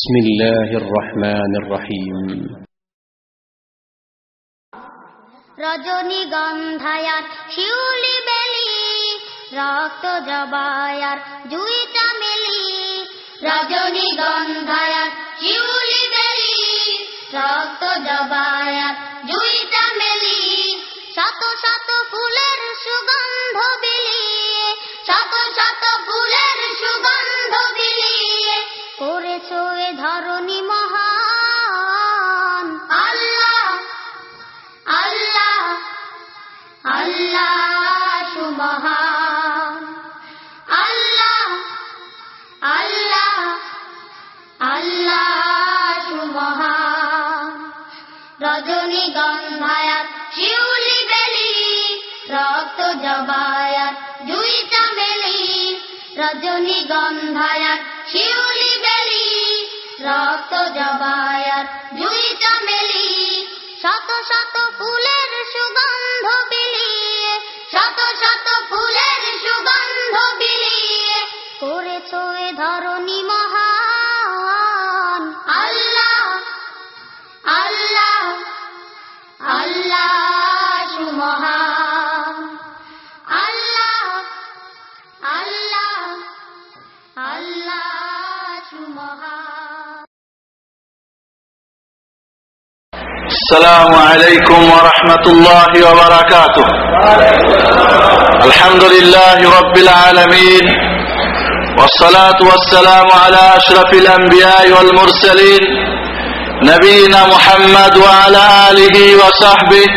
بسم الله الرحمن الرحيم রজনীগন্ধায়ার শিউলি বেলি রক্ত জবায়ার জুই চামেলি রজনীগন্ধায়ার শিউলি বেলি রক্ত জবায়ার রজনীগন্ধায়াত শিউলি বেলি রক্ত জবায়াত السلام عليكم ورحمة الله وبركاته. الحمد لله رب العالمين والصلاة والسلام على أشرف الأنبياء والمرسلين نبينا محمد وعلى آله وصحبه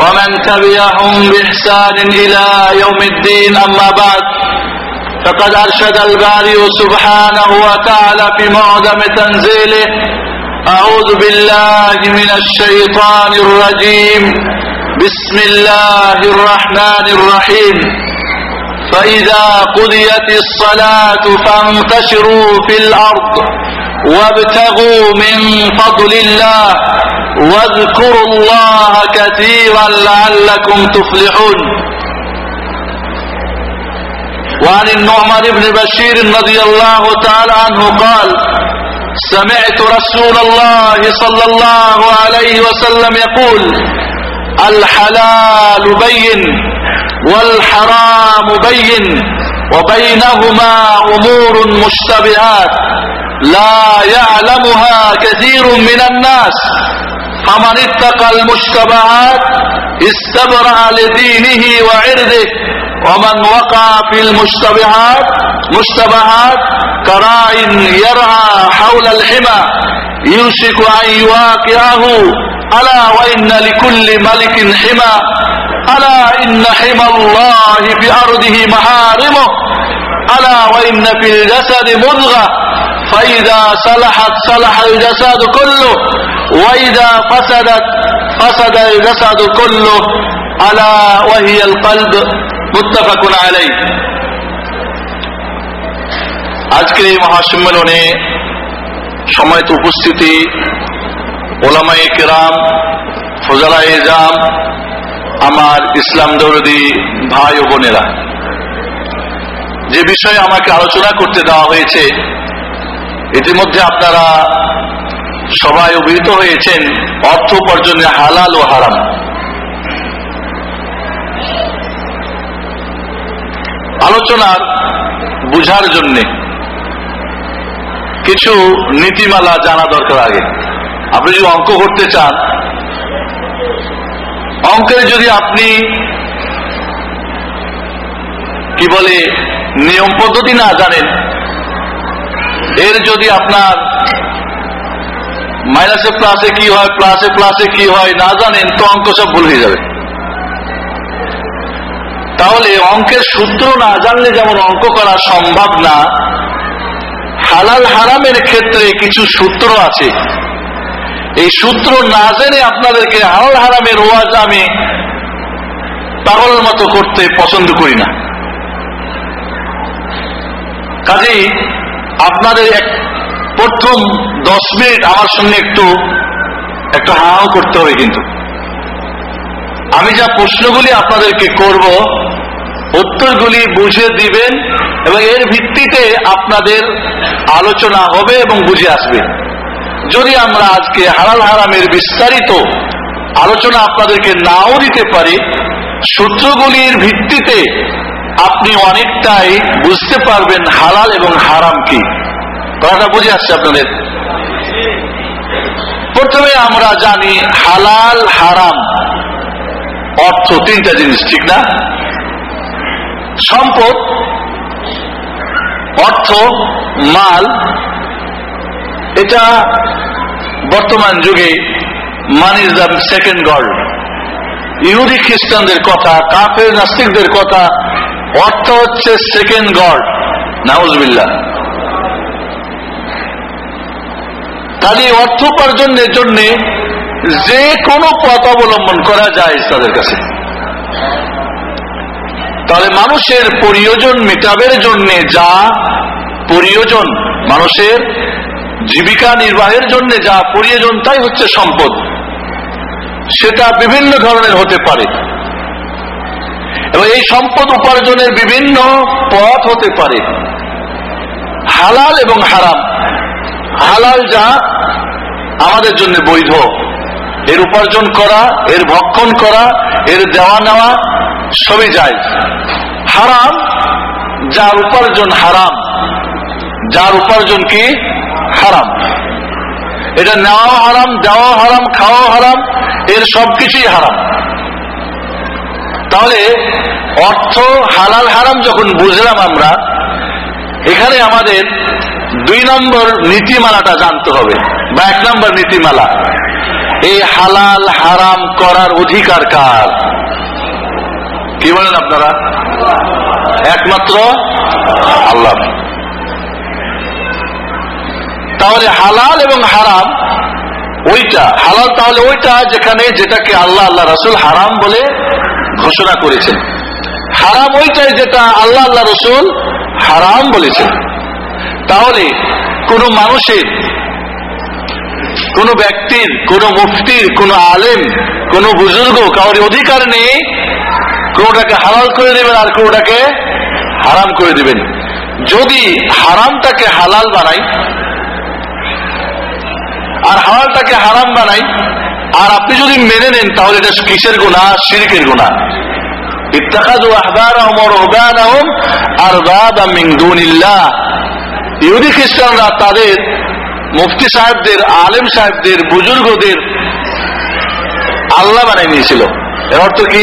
ومن تبعهم بإحسان إلى يوم الدين أما بعد فقد أرشد الباري سبحانه وتعالى في معظم تنزيله أعوذ بالله من الشيطان الرجيم. بسم الله الرحمن الرحيم. فإذا قضيت الصلاة فانتشروا في الأرض وابتغوا من فضل الله واذكروا الله كثيرا لعلكم تفلحون. وعن النعمان بن بشير رضي الله تعالى عنه قال سمعت رسول الله صلى الله عليه وسلم يقول الحلال بين والحرام بين وبينهما أمور مشتبهات لا يعلمها كثير من الناس فمن اتقى المشتبهات استبرأ لدينه وعرضه ومن وقع في المشتبهات مشتبهات كراع يرعى حول الحمى يوشك أن يواقعه. ألا وإن لكل ملك حمى؟ ألا إن حمى الله في أرضه محارمه؟ ألا وإن في الجسد مضغة فإذا صلحت صلح الجسد كله وإذا فسدت فسد الجسد كله ألا وهي القلب؟ আজকে আলাই আজকের এই মহাসম্মেলনে সময়ত উপস্থিতি ওলামাই কেরাম ফজালা এজাম আমার ইসলাম দৌরদি ভাই ও বোনেরা। যে বিষয়ে আমাকে আলোচনা করতে দেওয়া হয়েছে, ইতিমধ্যে আপনারা সবাই অভিহিত হয়েছেন অর্থ উপার্জনের হালাল ও হারাম। আলোচনার বুঝার জন্যে কিছু নীতিমালা জানা দরকার আগে। আপনি যদি অঙ্ক করতে চান, অঙ্কের যদি আপনি কি বলে নিয়ম পদ্ধতি না জানেন, এর যদি আপনার মাইনাসে প্লাসে কি হয় প্লাসে প্লাসে কি হয় না জানেন, তো অঙ্ক সব ভুল হয়ে যাবে। তাহলে অঙ্কের সূত্র না জানলে যেমন অঙ্ক করা সম্ভব না, হালাল হারামের ক্ষেত্রে কিছু সূত্র আছে। এই সূত্র না জেনে আপনাদেরকে হালাল হারামের ওয়াজ আমি পাগলের মতো করতে পছন্দ করি না। কাজেই আপনাদের এক প্রথম দশ মিনিট আমার সঙ্গে একটু একটু হাও করতে হবে কিন্তু। আমি যা প্রশ্নগুলি আপনাদেরকে করব উত্তরগুলি বুঝে দিবেন এবং এর ভিত্তিতে আপনাদের আলোচনা হবে এবং বুঝে আসবে। যদি আমরা আজকে হালাল হারামের বিস্তারিত আলোচনা আপনাদেরকে নাও দিতে পারি, সূত্রগুলির ভিত্তিতে আপনি অনেকটাই বুঝতে পারবেন হালাল এবং হারাম কি। কথাটা বুঝে আসছে আপনাদের? প্রথমে আমরা জানি হালাল হারাম অর্থ তিনটা জিনিস, ঠিক না? সম্পদ, অর্থ, মাল, এটা বর্তমান যুগে মান ইজ দ্য সেকেন্ড গড ইহুদি খ্রিস্টানদের কথা, কাফের নাস্তিকদের কথা, অর্থ হচ্ছে সেকেন্ড গড নাউজবিল্লা তাহলে অর্থ উপার্জনের জন্য যে কোনো পথ অবলম্বন করা যায় তাদের কাছে। তাহলে মানুষের প্রয়োজন মেটাবের জন্য যা প্রয়োজন, মানুষের জীবিকা নির্বাহের জন্য যা প্রয়োজন, তাই হচ্ছে সম্পদ। সেটা বিভিন্ন ধরনের হতে পারে। এবং এই সম্পদ উপার্জনের বিভিন্ন পথ হতে পারে। হালাল এবং হারাম। হালাল যা আমাদের জন্য বৈধ। এর উপার্জন করা, এর ভক্ষণ করা, এর দেওয়া নেওয়া সবই যায়। হারাম, যার উপার্জন হারাম, যার উপার্জন কি? হারাম। এটা নেওয়া হারাম দেওয়া হারাম খাওয়া হারাম, এর সবকিছুই হারাম। তাহলে অর্থ হালাল হারাম যখন বুঝলাম আমরা, এখানে আমাদের দুই নম্বর নীতিমালাটা জানতে হবে, বা এক নম্বর নীতিমালা। এই হালাল হারাম করার অধিকার কার? কি বলেন আপনারা? একমাত্র আল্লাহ। তাহলে হালাল এবং হারাম ওইটা, হালাল তাহলে ওইটা যেখানে যেটাকে আল্লাহ আল্লাহ রসুল হারাম বলে ঘোষণা করেছেন। হারাম ওইটাই যেটা আল্লাহ আল্লাহ রসুল হারাম বলেছেন। তাহলে কোন মানুষের, কোন ব্যক্তির, কোন মুফতির, কোন আলেম, কোন বুজুর্গ কাউর অধিকার নেই কোনটাকে হালাল করে দেবেন আর কোনটাকে হারাম করে দিবেন। যদি হারামটাকে হালাল বানাই, আর হালালটাকে হারাম বানাই, আর আপনি যদি মেনে নেন, তাহলে এটা কিসের গুণা শিরকের গুণা ইহুদি খ্রিস্টানরা তাদের মুফতি সাহেবদের, আলেম সাহেবদের, বুজুর্গদের আল্লাহ বানাই নিয়েছিল এর অর্থ কি?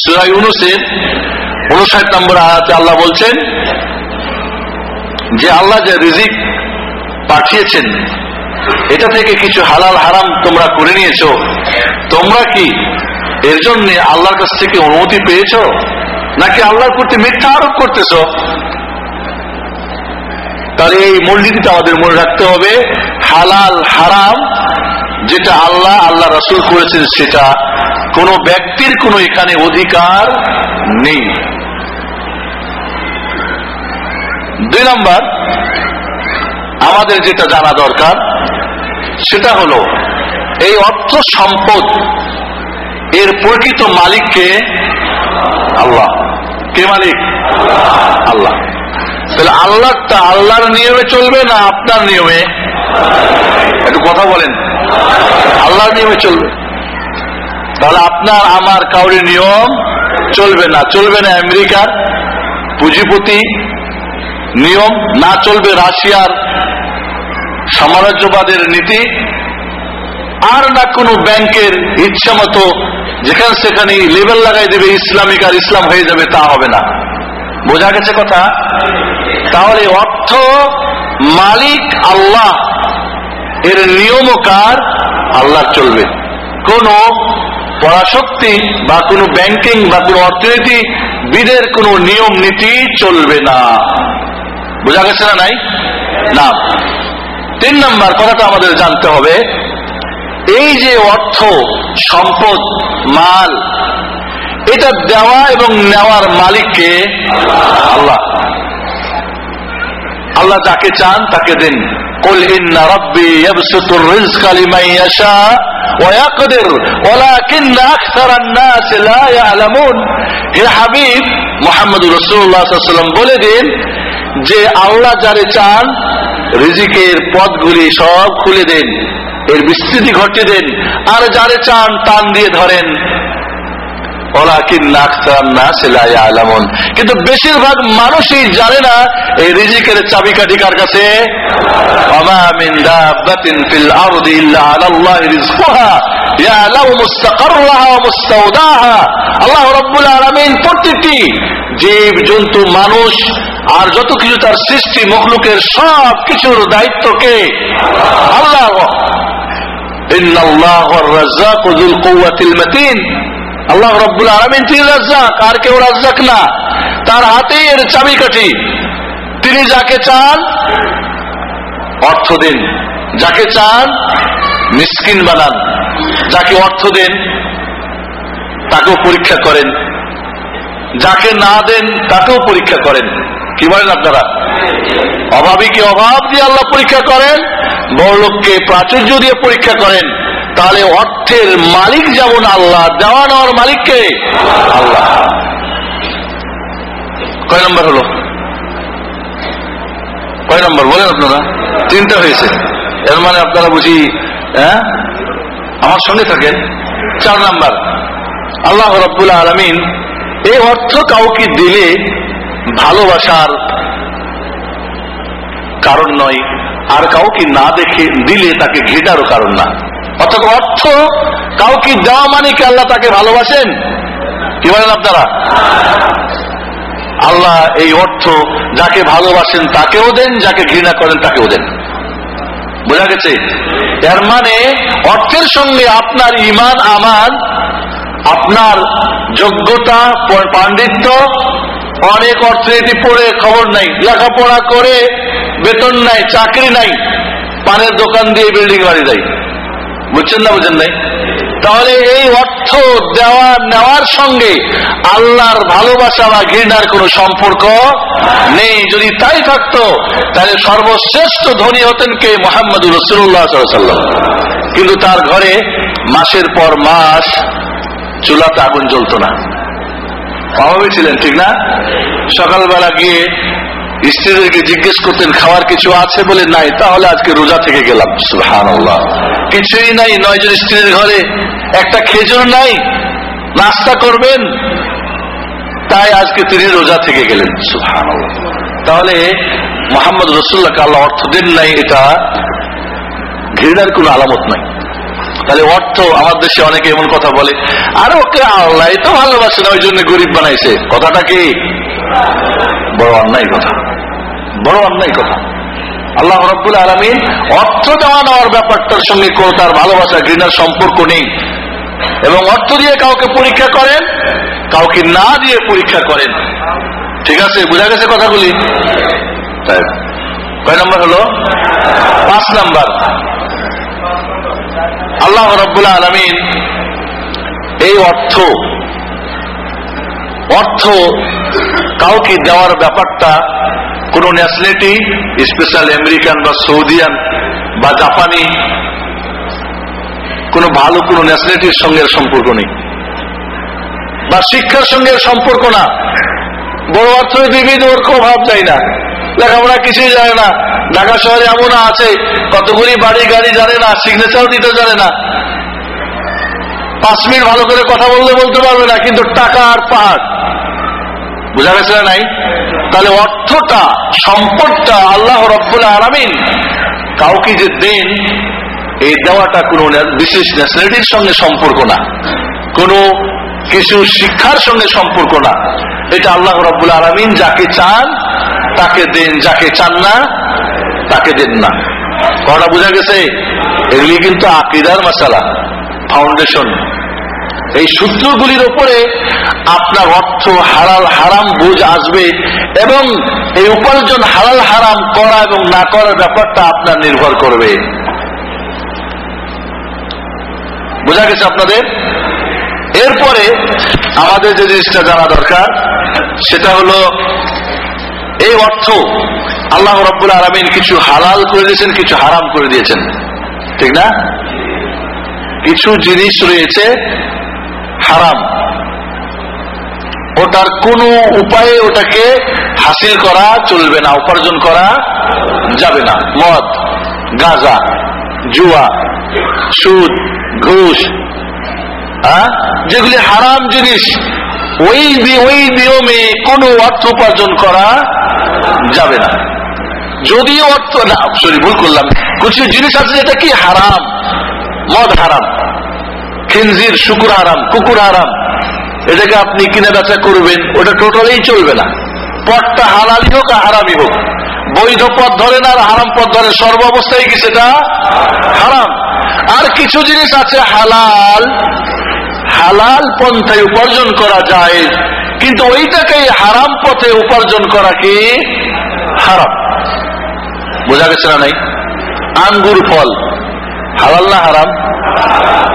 সুরা ইউনুসের উনষাট নম্বর আয়াতে আল্লাহ বলছেন, যে আল্লাহ যে রিজিক পাঠিয়েছেন, এটা থেকে কিছু হালাল হারাম তোমরা করে নিয়েছ, তোমরা কি এর জন্য আল্লাহর কাছ থেকে অনুমতি পেয়েছ, নাকি আল্লাহর প্রতি মিথ্যা আরোপ করতেছ? তাহলে এই মূলনীতিটা আমাদের মনে রাখতে হবে, হালাল হারাম যেটা আল্লাহ আল্লাহ রাসুল করেছেন সেটা কোন ব্যক্তির কোনো এখানে অধিকার নেই। দুই নম্বর, আমাদের যেটা জানা দরকার, সেটা হলো এই অর্থ সম্পদ এর প্রকৃত মালিককে আল্লাহ। কে মালিক? আল্লাহ। তাহলে আল্লাহটা আল্লাহর নিয়মে চলবে না আপনার নিয়মে? একটু কথা বলেন। আল্লাহর নিয়মে চলবে। তাহলে আপনার, আমার, কাউরি নিয়ম চলবে না। চলবে না আমেরিকার পুঁজিপতি নিয়ম, না চলবে রাশিয়ার সাম্রাজ্যবাদের নীতি, আর না কোনো ব্যাংকের ইচ্ছা মতো যেখানে সেখানে লেবেল লাগাই দেবে, ইসলামিক আর ইসলাম হয়ে যাবে, তা হবে না। বোঝা গেছে কথা? তাহলে অর্থ মালিক আল্লাহ এর নিয়ম কার? আল্লাহ চলবে। কোন পরাশক্তি বা কোনো ব্যাংকিং বা কোনো অর্থনীতি বিদের কোনো নিয়ম, নীতি চলবে না। বোঝা গেছে না নাই? না। তিন নম্বর কথাটা আমাদের জানতে হবে, এই যে অর্থ, সম্পদ, মাল, এটা দেওয়া এবং নেওয়ার মালিককে আল্লাহ। আল্লাহ যাকে চান তাকে দেন। قل إن ربي يبسط الرزق لمن يشاء ويقدر ولكن أكثر الناس لا يعلمون হে হাবিব মোহাম্মদ রসুল্লাহ সাল্লাম বলে দিন যে আল্লাহ যারে চান রিজিকের পথগুলি সব খুলে দেন এর বিস্তৃতি ঘটিয়ে দেন আর যারে চান টান দিয়ে ধরেন কিন্তু বেশিরভাগ মানুষই জানে না এই রিজিকের চাবিকাঠি কার কাছে? আল্লাহ প্রতিটি জীব, জন্তু, মানুষ আর যত কিছু তার সৃষ্টি, মখলুকের সব কিছুর আল্লাহ। যুল কুওয়াতিল মাতিন। আল্লাহ রব্বুল আলমিন তিনি রাজ্জাক, আর কেউ রাজ্জাক না। তার হাতেই এর চাবিকাঠি। তিনি যাকে চান, অর্থ দেন। যাকে চান, মিসকিন বানান। যাকে অর্থ দেন, তাকেও পরীক্ষা করেন। যাকে না দেন, তাকেও পরীক্ষা করেন। কি বলেন আপনারা? অভাবীকে অভাব দিয়ে আল্লাহ পরীক্ষা করেন, বড়লোককে প্রাচুর্য দিয়ে পরীক্ষা করেন। তাহলে অর্থের মালিক যেমন আল্লাহ, দেওয়া নেওয়ার মালিককে আল্লাহ। কয় নম্বর হলো? কয় নম্বর? বলেন আপনারা। তিনটা হয়েছে। এর মানে আপনারা বুঝি হ্যাঁ? আমার সঙ্গে থাকেন। চার নাম্বার। আল্লাহ রব্বুল আলমিন এই অর্থ কাউকে দিলে ভালোবাসার কারণ নয়। আর কাউকে না দেখে দিলে তাকে ঘৃণারও কারণ না। অর্থাৎ অর্থ, কাউকে দেওয়া মানে কি আল্লাহ তাকে ভালোবাসেন? কি বলেন আপনারা? আল্লাহ এই অর্থ যাকে ভালোবাসেন তাকেও দেন, যাকে ঘৃণা করেন তাকেও দেন। বোঝা গেছে? এর মানে অর্থের সঙ্গে আপনার ইমান আমার আপনার যোগ্যতা পাণ্ডিত্য, অনেক অর্থনীতি পড়ে খবর নাই। লেখাপড়া করে বেতন নাই, চাকরি নাই, পানের দোকান দিয়ে বিল্ডিং বাড়ি দেয় বুঝছেন না, বুঝেন নাই? তাহলে এই অর্থ দেওয়া, নেওয়ার সঙ্গে আল্লাহর ভালোবাসা বা ঘৃণার কোন সম্পর্ক নেই। যদি তাই থাকতো, তাহলে সর্বশ্রেষ্ঠ ধনী হতেন কে? মোহাম্মদ রসুল্লাহ সাল্লাম কিন্তু তার ঘরে মাসের পর মাস চুলাতে আগুন জ্বলত না। অভাবে ছিলেন, ঠিক না? সকালবেলা গিয়ে স্ত্রীদেরকে জিজ্ঞেস করতেন, খাওয়ার কিছু আছে? বলে, নাই। তাহলে আজকে রোজা থেকে গেলাম। সুহান কিছুই নাই, নয়জন স্ত্রীর ঘরে। একটা খেজুর নাই, নাস্তা করবেন। তাই আজকে তিনি রোজা থেকে গেলেন। সুহান তাহলে মোহাম্মদ রসুল্লাহ আল্লাহ অর্থ দেন নাই, এটা ঘৃণার কোন আলামত নাই। তাহলে অর্থ আমার দেশে অনেকে এমন কথা বলে, আর ওকে আল্লাহ তো ভালোবাসে না, ওই জন্য গরিব বানাইছে। কথাটা কি? বড় অন্যায় কথা। বড় অন্যায় কথা। আল্লাহ রব্বুল আলমিন অর্থ দেওয়া নেওয়ার ব্যাপারটার সঙ্গে কোন তার ভালোবাসা, ঘৃণার সম্পর্ক নেই। এবং অর্থ দিয়ে কাউকে পরীক্ষা করেন, কাউকে না দিয়ে পরীক্ষা করেন। ঠিক আছে? বুঝা গেছে কথাগুলি? কয় নম্বর হলো? পাঁচ নাম্বার। আল্লাহ রব্বুল আলমিন এই অর্থ অর্থ কাউকে দেওয়ার ব্যাপারটা কোন ন্যাশনালিটি স্পেশাল আমেরিকান বা সৌদিয়ান বা জাপানি কোন ভালো কোন ন্যাশনালিটির সঙ্গে সম্পর্ক নেই। বা শিক্ষার সঙ্গে সম্পর্ক না। বড় অর্থনীতিবিদ ওর খুব ভাব যায় না। লেখাপড়া কিছুই জানে না। ঢাকা শহরে এমন আছে, কতগুলি বাড়ি গাড়ি জানে না সিগনেচার দিতে জানে না। মিনিট ভালো করে কথা বললে বলতে পারবে না, কিন্তু টাকা আর পাহাড়। বুঝা গেছে নাই? তাহলে অর্থটা, সম্পদটা আল্লাহ রব্বুল আরামিন কাউকে যে দেন, এই দেওয়াটা কোনো বিশেষ ন্যাশনালিটির সঙ্গে সম্পর্ক না। কোনো কিছু শিক্ষার সঙ্গে সম্পর্ক না। এটা আল্লাহ রব্বুল আলমিন যাকে চান, তাকে দেন, যাকে চান না, তাকে দেন না। কটা বোঝা গেছে? এগুলি কিন্তু আকিদার মশালা। ফাউন্ডেশন এই সূত্রগুলির ওপরে আপনার অর্থ হারাল হারাম বুঝ আসবে এবং এই উপার্জন হালাল হারাম করা এবং না করার ব্যাপারটা আপনার নির্ভর করবে। বোঝা গেছে আপনাদের? এরপরে আমাদের যে জিনিসটা জানা দরকার, সেটা হলো এই অর্থ আল্লাহ রব্বুল আলমিন কিছু হালাল করে দিয়েছেন, কিছু হারাম করে দিয়েছেন। ঠিক না? কিছু জিনিস রয়েছে হারাম। ওটার কোনো উপায়ে ওটাকে হাসিল করা চলবে না, উপার্জন করা যাবে না। মদ, গাঁজা, জুয়া, সুদ, ঘুষ হ্যাঁ? যেগুলি হারাম জিনিস, ওই ওই নিয়মে কোনো অর্থ উপার্জন করা যাবে না। যদিও অর্থ না সরি ভুল করলাম। কিছু জিনিস আছে যেটা কি হারাম? হারাম, খিনজির শুকুর হারাম, কুকুর হারাম, এটাকে আপনি কিনে বেচা করবেন, ওটা টোটালেই চলবে না। পথটা হালালি হোক আর হারামি হোক। বৈধ পথ ধরেন আর হারাম পথ ধরেন সর্বাবস্থায় কি সেটা? হারাম। আর কিছু জিনিস আছে হালাল। হালাল পন্থায় উপার্জন করা যায়, কিন্তু ওইটাকেই হারাম পথে উপার্জন করা কি? হারাম। বোঝা গেছে না নাই? আঙ্গুর ফল। হালাল না হারাম?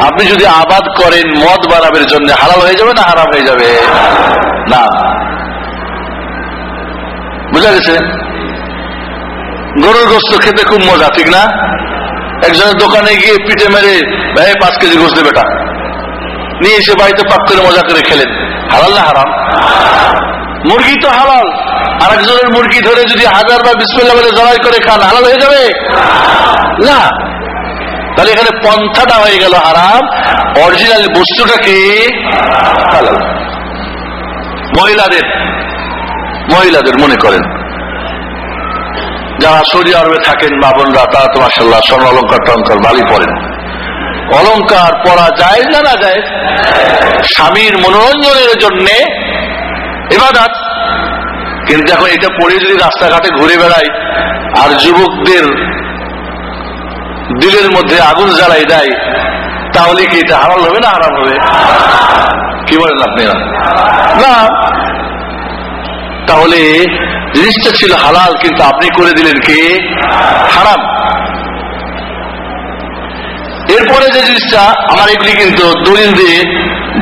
আপনি যদি আবাদ করেন, মদ বানাবের জন্য হালাল হয়ে যাবে না হারাম হয়ে যাবে? না। বুঝা গেছে? গরুর গোস্ত খেতে খুব মজা, ঠিক না? একজনের দোকানে গিয়ে পিঠে মেরে, ভাই, পাঁচ কেজি গোস্ত বেটা। নিয়ে এসে বাড়িতে পাক করে মজা করে খেলেন। হালাল না হারাম? মুরগি তো হালাল। আর একজনের মুরগি ধরে যদি হাজার বা বিসমিল্লা বলে জড়াই করে খান, হালাল হয়ে যাবে? না। তাহলে এখানে পন্থাটা হয়ে গেল হারাম অরিজিনাল বস্তুটা কি? মহিলাদের মহিলাদের মনে করেন। যারা সৌদি আরবে থাকেন বাবনরা তারা তো মাসাল্লাহ স্বর্ণ অলঙ্কার টঙ্কার ভালোই পড়েন অলঙ্কার পরা যায় না না যায়? স্বামীর মনোরঞ্জনের জন্যে এবাদাত। কিন্তু এখন এটা পরে যদি রাস্তাঘাটে ঘুরে বেড়ায় আর যুবকদের দিলের মধ্যে আগুন জ্বালাই দেয়, তাহলে কি এটা হারাল হবে না হারাম হবে? কি বলেন আপনি? না। তাহলে জিনিসটা ছিল হালাল, কিন্তু আপনি করে দিলেন কি? হারাম। এরপরে যে জিনিসটা, আমার এগুলি কিন্তু দলিল দিয়ে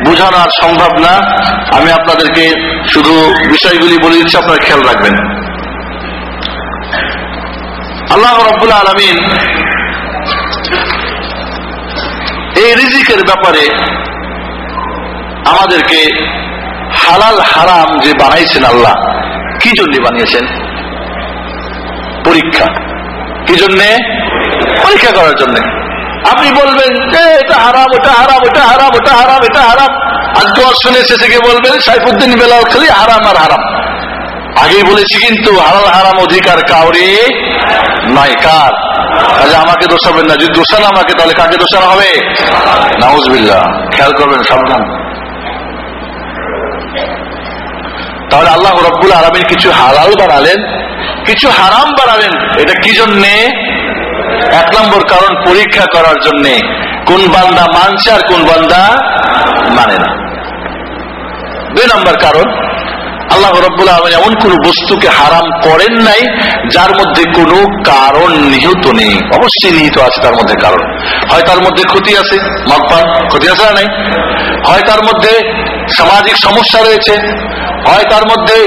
বোঝানো আর সম্ভব না। আমি আপনাদেরকে শুধু বিষয়গুলি বলে দিচ্ছি, আপনারা খেয়াল রাখবেন। আল্লাহ রব্বুল আলমিন এই রিজিকের ব্যাপারে আমাদেরকে হালাল হারাম যে বানাইছেন আল্লাহ, কি জন্য বানিয়েছেন? পরীক্ষা। কি জন্যে? পরীক্ষা করার জন্য। আপনি বলবেন যে এটা হারাম, ওটা হারাম ওটা হারাম ওটা হারাম, এটা হারাম। আজকে শুনে শেষে গিয়ে বলবেন, সাইফুদ্দিন বেলাল খালি হারাম আর হারাম। আগেই বলেছি কিন্তু হালাল হারাম অধিকার কাউরে নাই। কার? কাজে আমাকে দোষাবেন না। যদি দোষানো আমাকে, তাহলে কাকে দোষানো হবে? নাউজবিল্লা খেয়াল করবেন, সাবধান। তাহলে আল্লাহ রব্বুল আলমিন কিছু হালাল বানালেন, কিছু হারাম বানালেন। এটা কি জন্যে? এক নম্বর কারণ, পরীক্ষা করার জন্যে। কোন বান্দা মানছে আর কোন বান্দা মানে না। দুই নম্বর কারণ আল্লাহ রব্বুল আলম এমন কোন বস্তুকে হারাম করেন নাই, যার মধ্যে কোনো কারণ নিহত নেই। অবশ্যই নিহিত আছে তার মধ্যে কারণ। হয় তার মধ্যে ক্ষতি আছে মদপান ক্ষতি আছে না নাই? হয় তার মধ্যে সামাজিক সমস্যা রয়েছে, হয় তার মধ্যে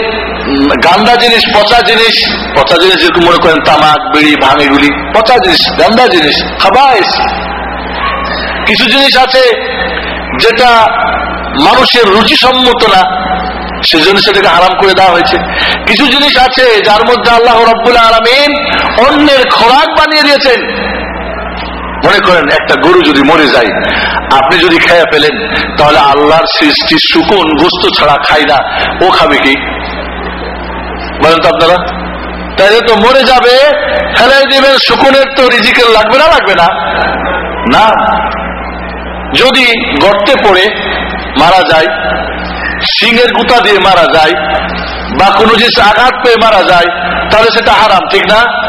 গান্দা জিনিস, পচা জিনিস পচা জিনিস যেরকম মনে করেন তামাক, বিড়ি ভাঙ এগুলি পচা জিনিস, গান্দা জিনিস খাবাইস কিছু জিনিস আছে যেটা মানুষের রুচিসম্মত না সেজন্য সেটাকে হারাম করে দেওয়া হয়েছে। কিছু জিনিস আছে যার মধ্যে আল্লাহ রব্বুল আলমিন অন্যের খোরাক বানিয়ে দিয়েছেন। মনে করেন, একটা গরু যদি মরে যায়, আপনি যদি খেয়ে ফেলেন, তাহলে আল্লাহর সৃষ্টি শুকুন, গোস্ত ছাড়া খাই না। ও খাবে কি? বলেন তো আপনারা। তাইলে তো মরে যাবে ফেলে দিবেন, শুকুনের তো রিজিকের লাগবে না লাগবে না? না। যদি গর্তে পড়ে, মারা যায় সিংহের গুতা দিয়ে মারা যায় বা কোনো জিনিস আঘাত পেয়ে মারা যায়, তাহলে সেটা হারাম, ঠিক না?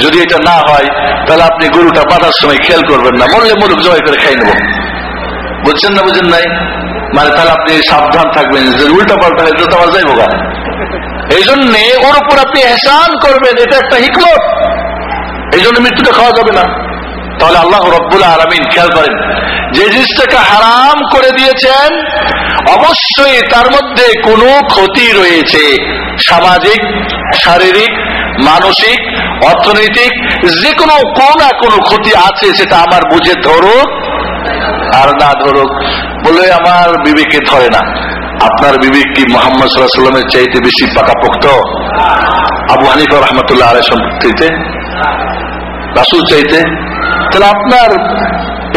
যদি এটা না হয়, তাহলে আপনি গরুটা পাঠার সময় খেয়াল করবেন না। মরলে মরুক, জবাই করে খাই নেব। বুঝছেন না, বুঝেন নাই? মানে তাহলে আপনি সাবধান থাকবেন। উল্টা পাল্টা হলে তো যাইব গা। এই জন্যে ওর উপর আপনি এহসান করবেন, এটা একটা হিকমত। এই জন্য মৃত্যুটা খাওয়া যাবে না। তাহলে আল্লাহ রব্বুল আলমিন খেয়াল করেন, যে জিনিসটাকে হারাম করে দিয়েছেন, অবশ্যই তার মধ্যে কোনো ক্ষতি রয়েছে। সামাজিক, শারীরিক, মানসিক, অর্থনৈতিক যে কোনো কোনো না কোনো ক্ষতি আছে সেটা আমার বুঝে ধরুক আর না ধরুক। বলে আমার বিবেকে ধরে না। আপনার বিবেক কি মোহাম্মদ সাল্লামের চাইতে বেশি পাকাপোক্ত? আবু হানিফা রহমতুল্লাহ আলহ সম্পর্কে রাসুল চাইতে? তাহলে আপনার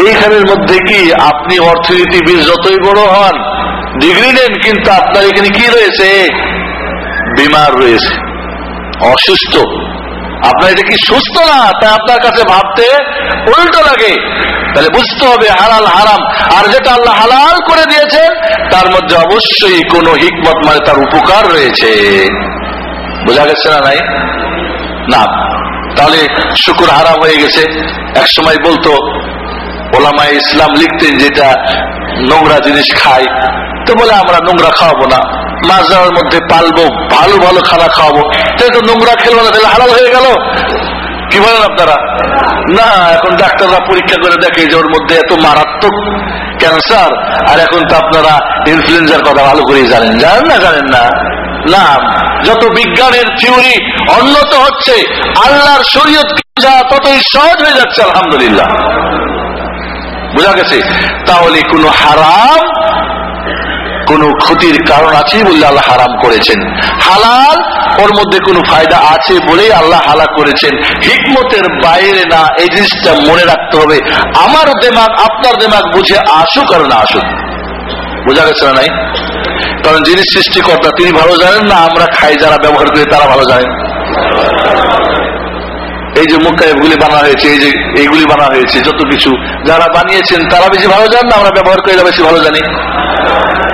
এইখানের মধ্যে কি আপনি অর্থনীতিবিদ যতই বড় হন, ডিগ্রি নেন, কিন্তু আপনার এখানে কি রয়েছে? বিমার রয়েছে। অসুস্থ। আপনার এটা কি সুস্থ না? তা আপনার কাছে ভাবতে উল্টো লাগে। তাহলে বুঝতে হবে, হালাল হারাম। আর যেটা আল্লাহ হালাল করে দিয়েছেন, তার মধ্যে অবশ্যই কোনো হিকমত মানে তার উপকার রয়েছে। বোঝা গেছে না নাই? না। তাহলে শুকুর হারাম হয়ে গেছে। এক সময় বলতো, ওলামায় ইসলাম লিখতেন যেটা নোংরা জিনিস খায়। তো বলে, আমরা নোংরা খাওয়াবো না। মাছ যাওয়ার মধ্যে পালবো, ভালো ভালো খানা খাওয়াবো। তাই তো নোংরা খেলব না, তাহলে হালাল হয়ে গেল? কি বলেন আপনারা? না, এখন ডাক্তাররা পরীক্ষা করে দেখে যে ওর মধ্যে এত মারাত্মক ক্যান্সার। আর এখন তো আপনারা ইনফ্লুয়েঞ্জার কথা ভালো করেই জানেন। জানেন না জানেন না? না যত বিজ্ঞানের থিওরি উন্নত হচ্ছে, আল্লাহর শরীয়ত যা ততই সহজ হয়ে যাচ্ছে, আলহামদুলিল্লাহ। বোঝা গেছে? তাহলে কোনো হারাম, কোন ক্ষতির কারণ আছে বলে আল্লাহ হারাম করেছেন। হালাল, ওর মধ্যে কোনো ফায়দা আছে বলেই আল্লাহ হালা করেছেন। হিকমতের বাইরে না, এই জিনিসটা মনে রাখতে হবে। আমার দেমাগ, আপনার দেমাগ বুঝে আসুক আর না আসুক। বোঝা গেছে না নাই? কারণ যিনি সৃষ্টিকর্তা, তিনি ভালো জানেন না, আমরা খাই যারা ব্যবহার করি, তারা ভালো জানেন। এই যে মুখা এগুলি বানা হয়েছে, এই যে এইগুলি বানা হয়েছে, যত কিছু যারা বানিয়েছেন, তারা বেশি ভালো জানেন না, আমরা ব্যবহার করি বেশি ভালো জানি।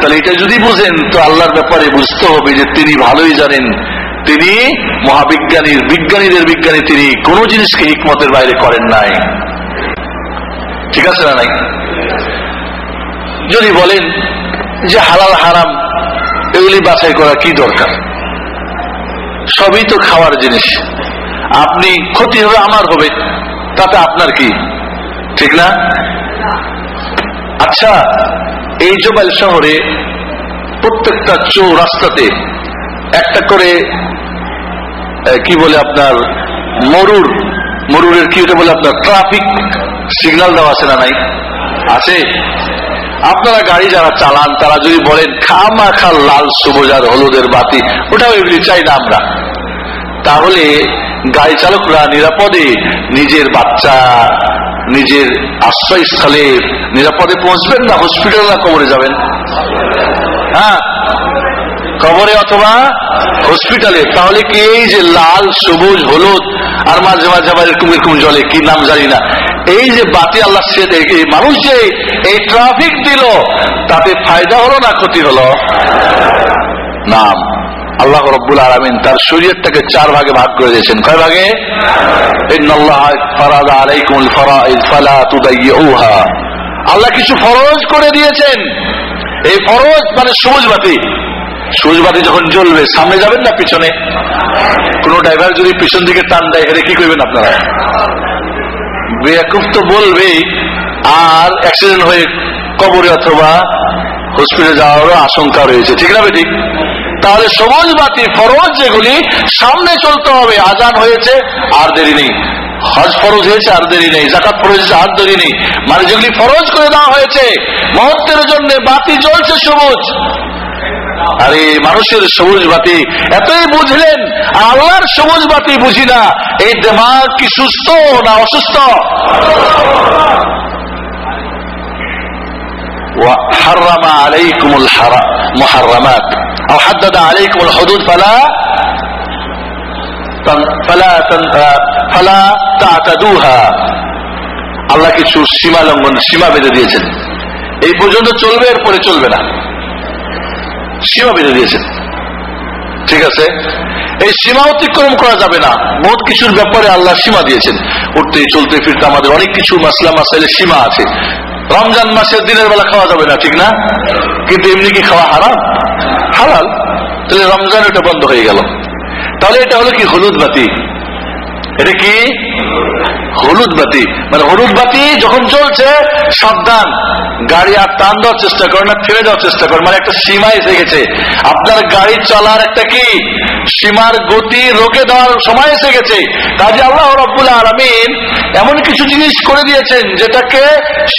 তাহলে এটা যদি বুঝেন, তো আল্লাহর ব্যাপারে বুঝতে হবে যে তিনি ভালোই জানেন। তিনি মহাবিজ্ঞানীর, বিজ্ঞানীদের বিজ্ঞানী, তিনি কোন জিনিসকে হিকমতের বাইরে করেন নাই। ঠিক আছে না নাই? যদি বলেন যে হালাল, হারাম, এগুলি বাছাই করা কি দরকার? সবই তো খাওয়ার জিনিস। আপনি ক্ষতি হবে, আমার হবে, তাতে আপনার কি? ঠিক না? আচ্ছা এই জোবাইল শহরে প্রত্যেকটা চৌ রাস্তাতে একটা করে কি বলে আপনার, মরুর, মরুরের কি বলে আপনার, ট্রাফিক সিগন্যাল দেওয়া আছে না নাই? আছে? আপনারা গাড়ি যারা চালান, তারা যদি বলেন খামা খা লাল, সবুজ আর হলুদের বাতি ওটাও এগুলি চাই না আমরা। তাহলে গাড়ি চালকরা নিরাপদে নিজের বাচ্চা, নিজের আশ্রয়স্থলে নিরাপদে পৌঁছবেন না হসপিটাল না কবরে যাবেন? হ্যাঁ? কবরে অথবা হসপিটালে তাহলে কি এই যে লাল, সবুজ, হলুদ, আর মাঝে মাঝে আবার এরকম এরকম জলে, কি নাম জানি না। এই যে বাতি আল্লাহ সে দেখে মানুষ যে এই ট্রাফিক দিল, তাতে ফায়দা হলো না ক্ষতি হলো? নাম। আল্লাহ রব্বুল আলমিন তার শরীরটাকে চার ভাগে ভাগ করে দিয়েছেন। কয় ভাগে? আল্লাহ কিছু ফরজ করে দিয়েছেন। এই ফরজ মানে সবুজ বাতি। সবুজ বাতি যখন জ্বলবে, সামনে যাবেন না পিছনে? কোন ড্রাইভার যদি পিছন দিকে টান দেয়, হেরে কি করবেন আপনারা? বেয়াকুব তো বলবেই, আর অ্যাক্সিডেন্ট হয়ে কবরে অথবা হসপিটালে যাওয়ারও আশঙ্কা রয়েছে। ঠিক না বেটি? তাহলে সবুজ বাতি ফরজ যেগুলি, সামনে চলতে হবে, আজান হয়েছে, আর দেরি নেই। হজ ফরজ হয়েছে, আর দেরি নেই। জাকাত ফরজ হয়েছে, আর দেরি নেই। মানে যেগুলি ফরজ করে দেওয়া হয়েছে, মহত্বের জন্য বাতি জ্বলছে সবুজ। আরে মানুষের সবুজ বাতি এতই বুঝলেন আর আল্লাহর সবুজ বাতি বুঝি না এই দেমাগ কি সুস্থ না অসুস্থ وحرم عليكم المحرمات او حدد عليكم الحدود فلا فلا فلا تعتدوها আল্লাহ কিছু সীমা লঙ্ঘন সীমা বেঁধে দিয়েছেন এই পর্যন্ত চলবে এরপরে চলবে না সীমা বেঁধে দিয়েছেন ঠিক আছে? এই সীমা অতিক্রম করা যাবে না। বহুত কিছুর ব্যাপারে আল্লাহ সীমা দিয়েছেন। উঠতে চলতে ফিরতে আমাদের অনেক কিছু মাসলা মাসাইলের সীমা আছে। রমজান মাসের দিনের বেলা খাওয়া যাবে না, ঠিক না? কিন্তু এমনি কি খাওয়া হারাম? হালাল। তাহলে রমজান এটা বন্ধ হয়ে গেল। তাহলে এটা হলো কি হলুদ বাতি? এটা কি? হলুদ বাতি। মানে হলুদ বাতি যখন চলছে সাবধান। গাড়ি আর টান দেওয়ার চেষ্টা করেন না, ফেলে দেওয়ার চেষ্টা করেন মানে একটা সীমা এসে গেছে। আপনার গাড়ি চলার একটা কি? সীমার গতি রোকে দেওয়ার সময় এসে গেছে। কাজে আল্লাহ রব্বুল আলমিন এমন কিছু জিনিস করে দিয়েছেন, যেটাকে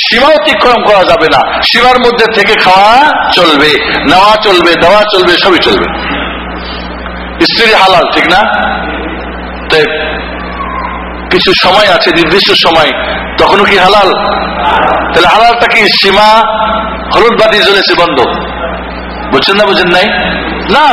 সীমা অতিক্রম করা যাবে না। সীমার মধ্যে থেকে খাওয়া চলবে, নেওয়া চলবে, দেওয়া চলবে, সবই চলবে। স্ত্রী হালাল, ঠিক না? কিছু সময় আছে, নির্দিষ্ট সময়, তখনও কি হালাল? তাহলে হালালটা কি, সীমা হলুদ বাতি জ্বলেছে বন্ধ? বুঝছেন না, বুঝেন নাই? না।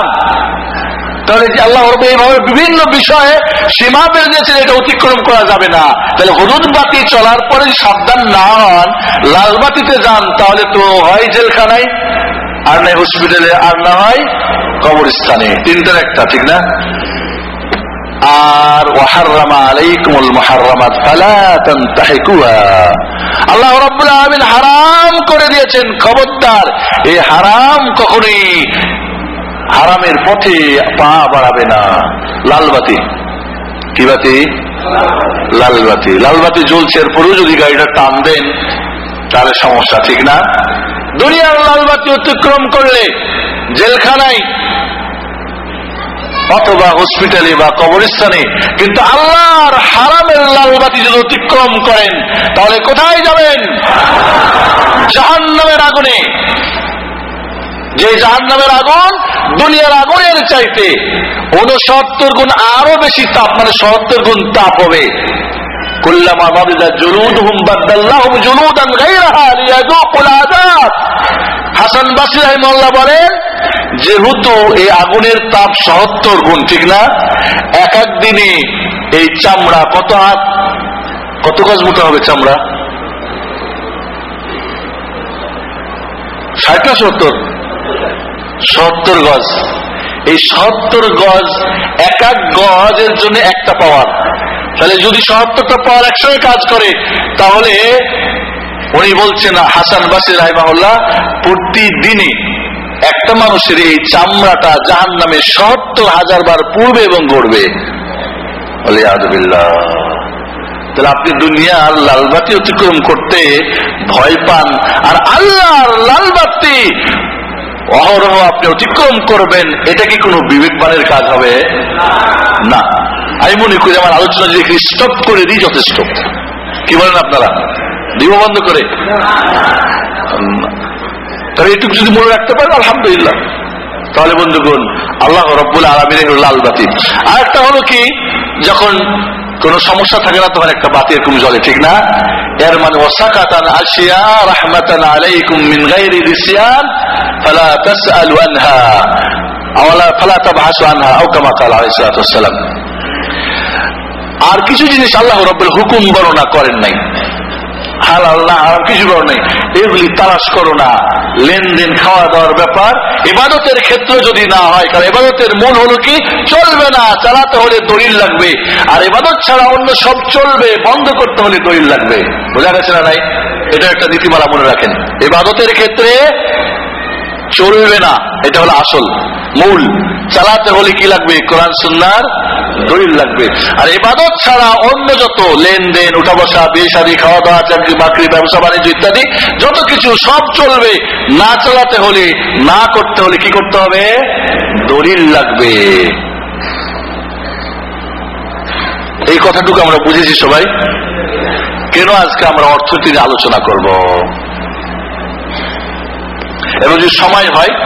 তাহলে আল্লাহ রব্বুল এইভাবে বিভিন্ন বিষয়ে সীমা বেড়ে দিয়েছেন, এটা অতিক্রম করা যাবে না। তাহলে হলুদ বাতি চলার পরে সাবধান না হন, লাল বাতিতে যান, তাহলে তো হয় জেলখানায়, আর নাই হসপিটালে আর না হয় কবরস্থানে। তিনটার একটা, ঠিক না? আর ওয়াহাররামা আলাইকুমুল মুহাররামাত ফালা তানতাহিকুহা। আল্লাহ রাব্বুল আলামিন হারাম করে দিয়েছেন খবরদার। এই হারাম কখনোই হারামের পথে পা বাড়াবে না। লাল বাতি কি বাতি? লাল বাতি লাল বাতি জ্বলছে, এরপরেও যদি গাড়িটা টান দেন, তাহলে সমস্যা ঠিক না। দুনিয়ার লাল বাতি অতিক্রম করলে জেলখানায় অথবা হসপিটালে বা কবরস্থানে, কিন্তু আল্লাহর হারামের লালবাতি যদি অতিক্রম করেন, তাহলে কোথায় যাবেন? জাহান্নামের আগুনে। যে জাহান্নামের আগুন দুনিয়ার আগুনের চাইতে উনসত্তর গুণ আরও বেশি তাপ মানে সত্তর গুণ তাপ হবে। কুল্লামা বাবিদা জুলুদহুম বাদদাল্লাহুম জুলুদান গায়রাহা লিয়াযুকুল আযাব। হাসান বাসরি রাহিমাহুল্লাহ বলেন, যেহেতু এই আগুনের তাপ সত্তর গুণ, ঠিক না? এক এক দিনে এই চামড়া কত হাত? কত গজ মোটা হবে চামড়া? ষাট না সত্তর? সত্তর গজ। এই সত্তর গজ এক এক গজের জন্য একটা পাওয়ার। তাহলে যদি সত্তরটা পাওয়ার একসঙ্গে কাজ করে, তাহলে উনি বলছেন, হাসান বাসির রাহিমাহুল্লাহ, প্রতিদিনই একটা মানুষের এই চামড়াটা জাহান নামে সত্তর হাজার বার পূর্বে এবং গড়বে। তাহলে আপনি দুনিয়ার লালবাতি অতিক্রম করতে ভয় পান, আর আল্লাহর লালবাতি, অহরহ আপনি অতিক্রম করবেন, এটা কি কোনো বিবেকবানের কাজ হবে? না। আমি মনে করি আমার আলোচনা যদি স্টপ করে দিই, যথেষ্ট। কি বলেন আপনারা? দিব বন্ধ করে। তবে এটুকু যদি মনে রাখতে পারেন আলহামদুলিল্লাহ। তাহলে বন্ধুগণ, আল্লাহ রব্বুল আলমিনের লাল বাতি আর একটা হলো কি, যখন কোন সমস্যা থাকে না, তখন একটা বাতি এরকম জ্বলে, ঠিক না? এর মানে ওসাকাতান আসিয়া রাহমাতান আলাইকুম মিন গায়রি রিসিয়ান ফালা তাসআলু আনহা আওলা ফালা তাবহাসু আনহা, আও কামা ক্বালা আলাইহিস সালাতু আর কিছু জিনিস আল্লাহ রব্বুল হুকুম বর্ণনা করেন নাই। হালাল না, হারাম, কিছু করো নেই। এগুলি তালাশ করো না। লেনদেন খাওয়া দাওয়ার ব্যাপার এবাদতের ক্ষেত্রে যদি না হয়, কারণ এবাদতের মূল হলো কি? চলবে না, চালাতে হলে দলিল লাগবে। আর এবাদত ছাড়া অন্য সব চলবে, বন্ধ করতে হলে দলিল লাগবে। বোঝা গেছে না নাই? এটা একটা নীতিমালা মনে রাখেন। এবাদতের ক্ষেত্রে চলবে না, এটা হলো আসল, মূল। চালাতে হলে কি লাগবে? কোরআন, সুন্নার দলিল লাগবে। আর এবাদত ছাড়া অন্য যত লেনদেন উঠা বসা বিয়ে শাদী খাওয়া দাওয়া চাকরি, বাকরি, ব্যবসা, বাণিজ্য ইত্যাদি, যত কিছু সব চলবে। না চালাতে হলে, না করতে হলে কি করতে হবে? দলিল লাগবে। এই কথাটুকু আমরা বুঝেছি সবাই। কেন আজকে আমরা অর্থনীতি আলোচনা করব? এবং যদি সময় হয়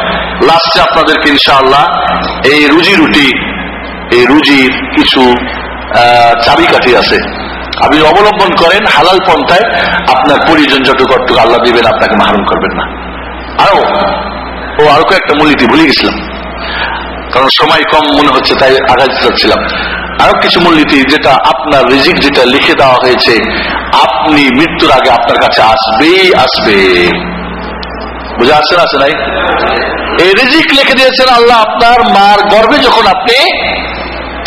লাস্টে আপনাদেরকে ইনশাআল্লাহ এই রুজি রুটি এই রুজির কিছু চাবিকাঠি আছে। আপনি অবলম্বন করেন হালাল পন্থায়, আপনার পরিজন যতটুকু আল্লাহ দিবেন, আপনাকে মাহরুম করবেন না। আরও, ও আরও কয়েকটা মূলনীতি ভুলে গেছিলাম। কারণ সময় কম, মনে হচ্ছে, তাই আঘাত চাচ্ছিলাম আরও কিছু মূলনীতি, যেটা আপনার রিজিক যেটা লিখে দেওয়া হয়েছে, আপনি মৃত্যুর আগে আপনার কাছে আসবেই আসবে। বুঝে আসছে না আছে নাই? এই রিজিক লিখে দিয়েছেন আল্লাহ আপনার মার গর্বে যখন আপনি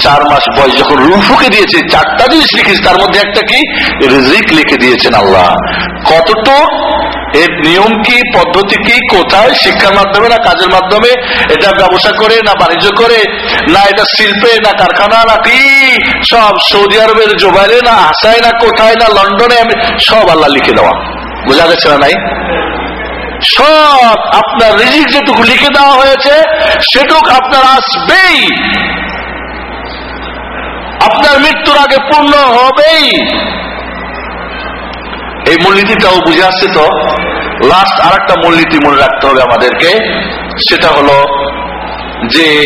চার মাস বয়স যখন রুফুকে দিয়েছে, চারটা জিনিস লিখেছে, তার মধ্যে একটা কি? রিজিক লিখে দিয়েছেন আল্লাহ। কতটুক? এর নিয়ম কি, পদ্ধতি কি, কোথায়? শিক্ষার মাধ্যমে না কাজের মাধ্যমে? এটা ব্যবসা করে না বাণিজ্য করে? না এটা শিল্পে, না কারখানা, না কি? সব সৌদি আরবের জোবাইলে, না আসায়, না কোথায়, না লন্ডনে সব আল্লাহ লিখে দেওয়া। বোঝা গেছে না নাই? সব আপনার রিজিক যেটুকু লিখে দেওয়া হয়েছে, সেটুক আপনার আসবেই। আপনার মৃত্যুর আগে পূর্ণ হবেই। এই মূলনীতিটাও বুঝে আসছে তো? লাস্ট আর একটা মূলনীতি মনে রাখতে হবে আমাদেরকে, সেটা হলো যে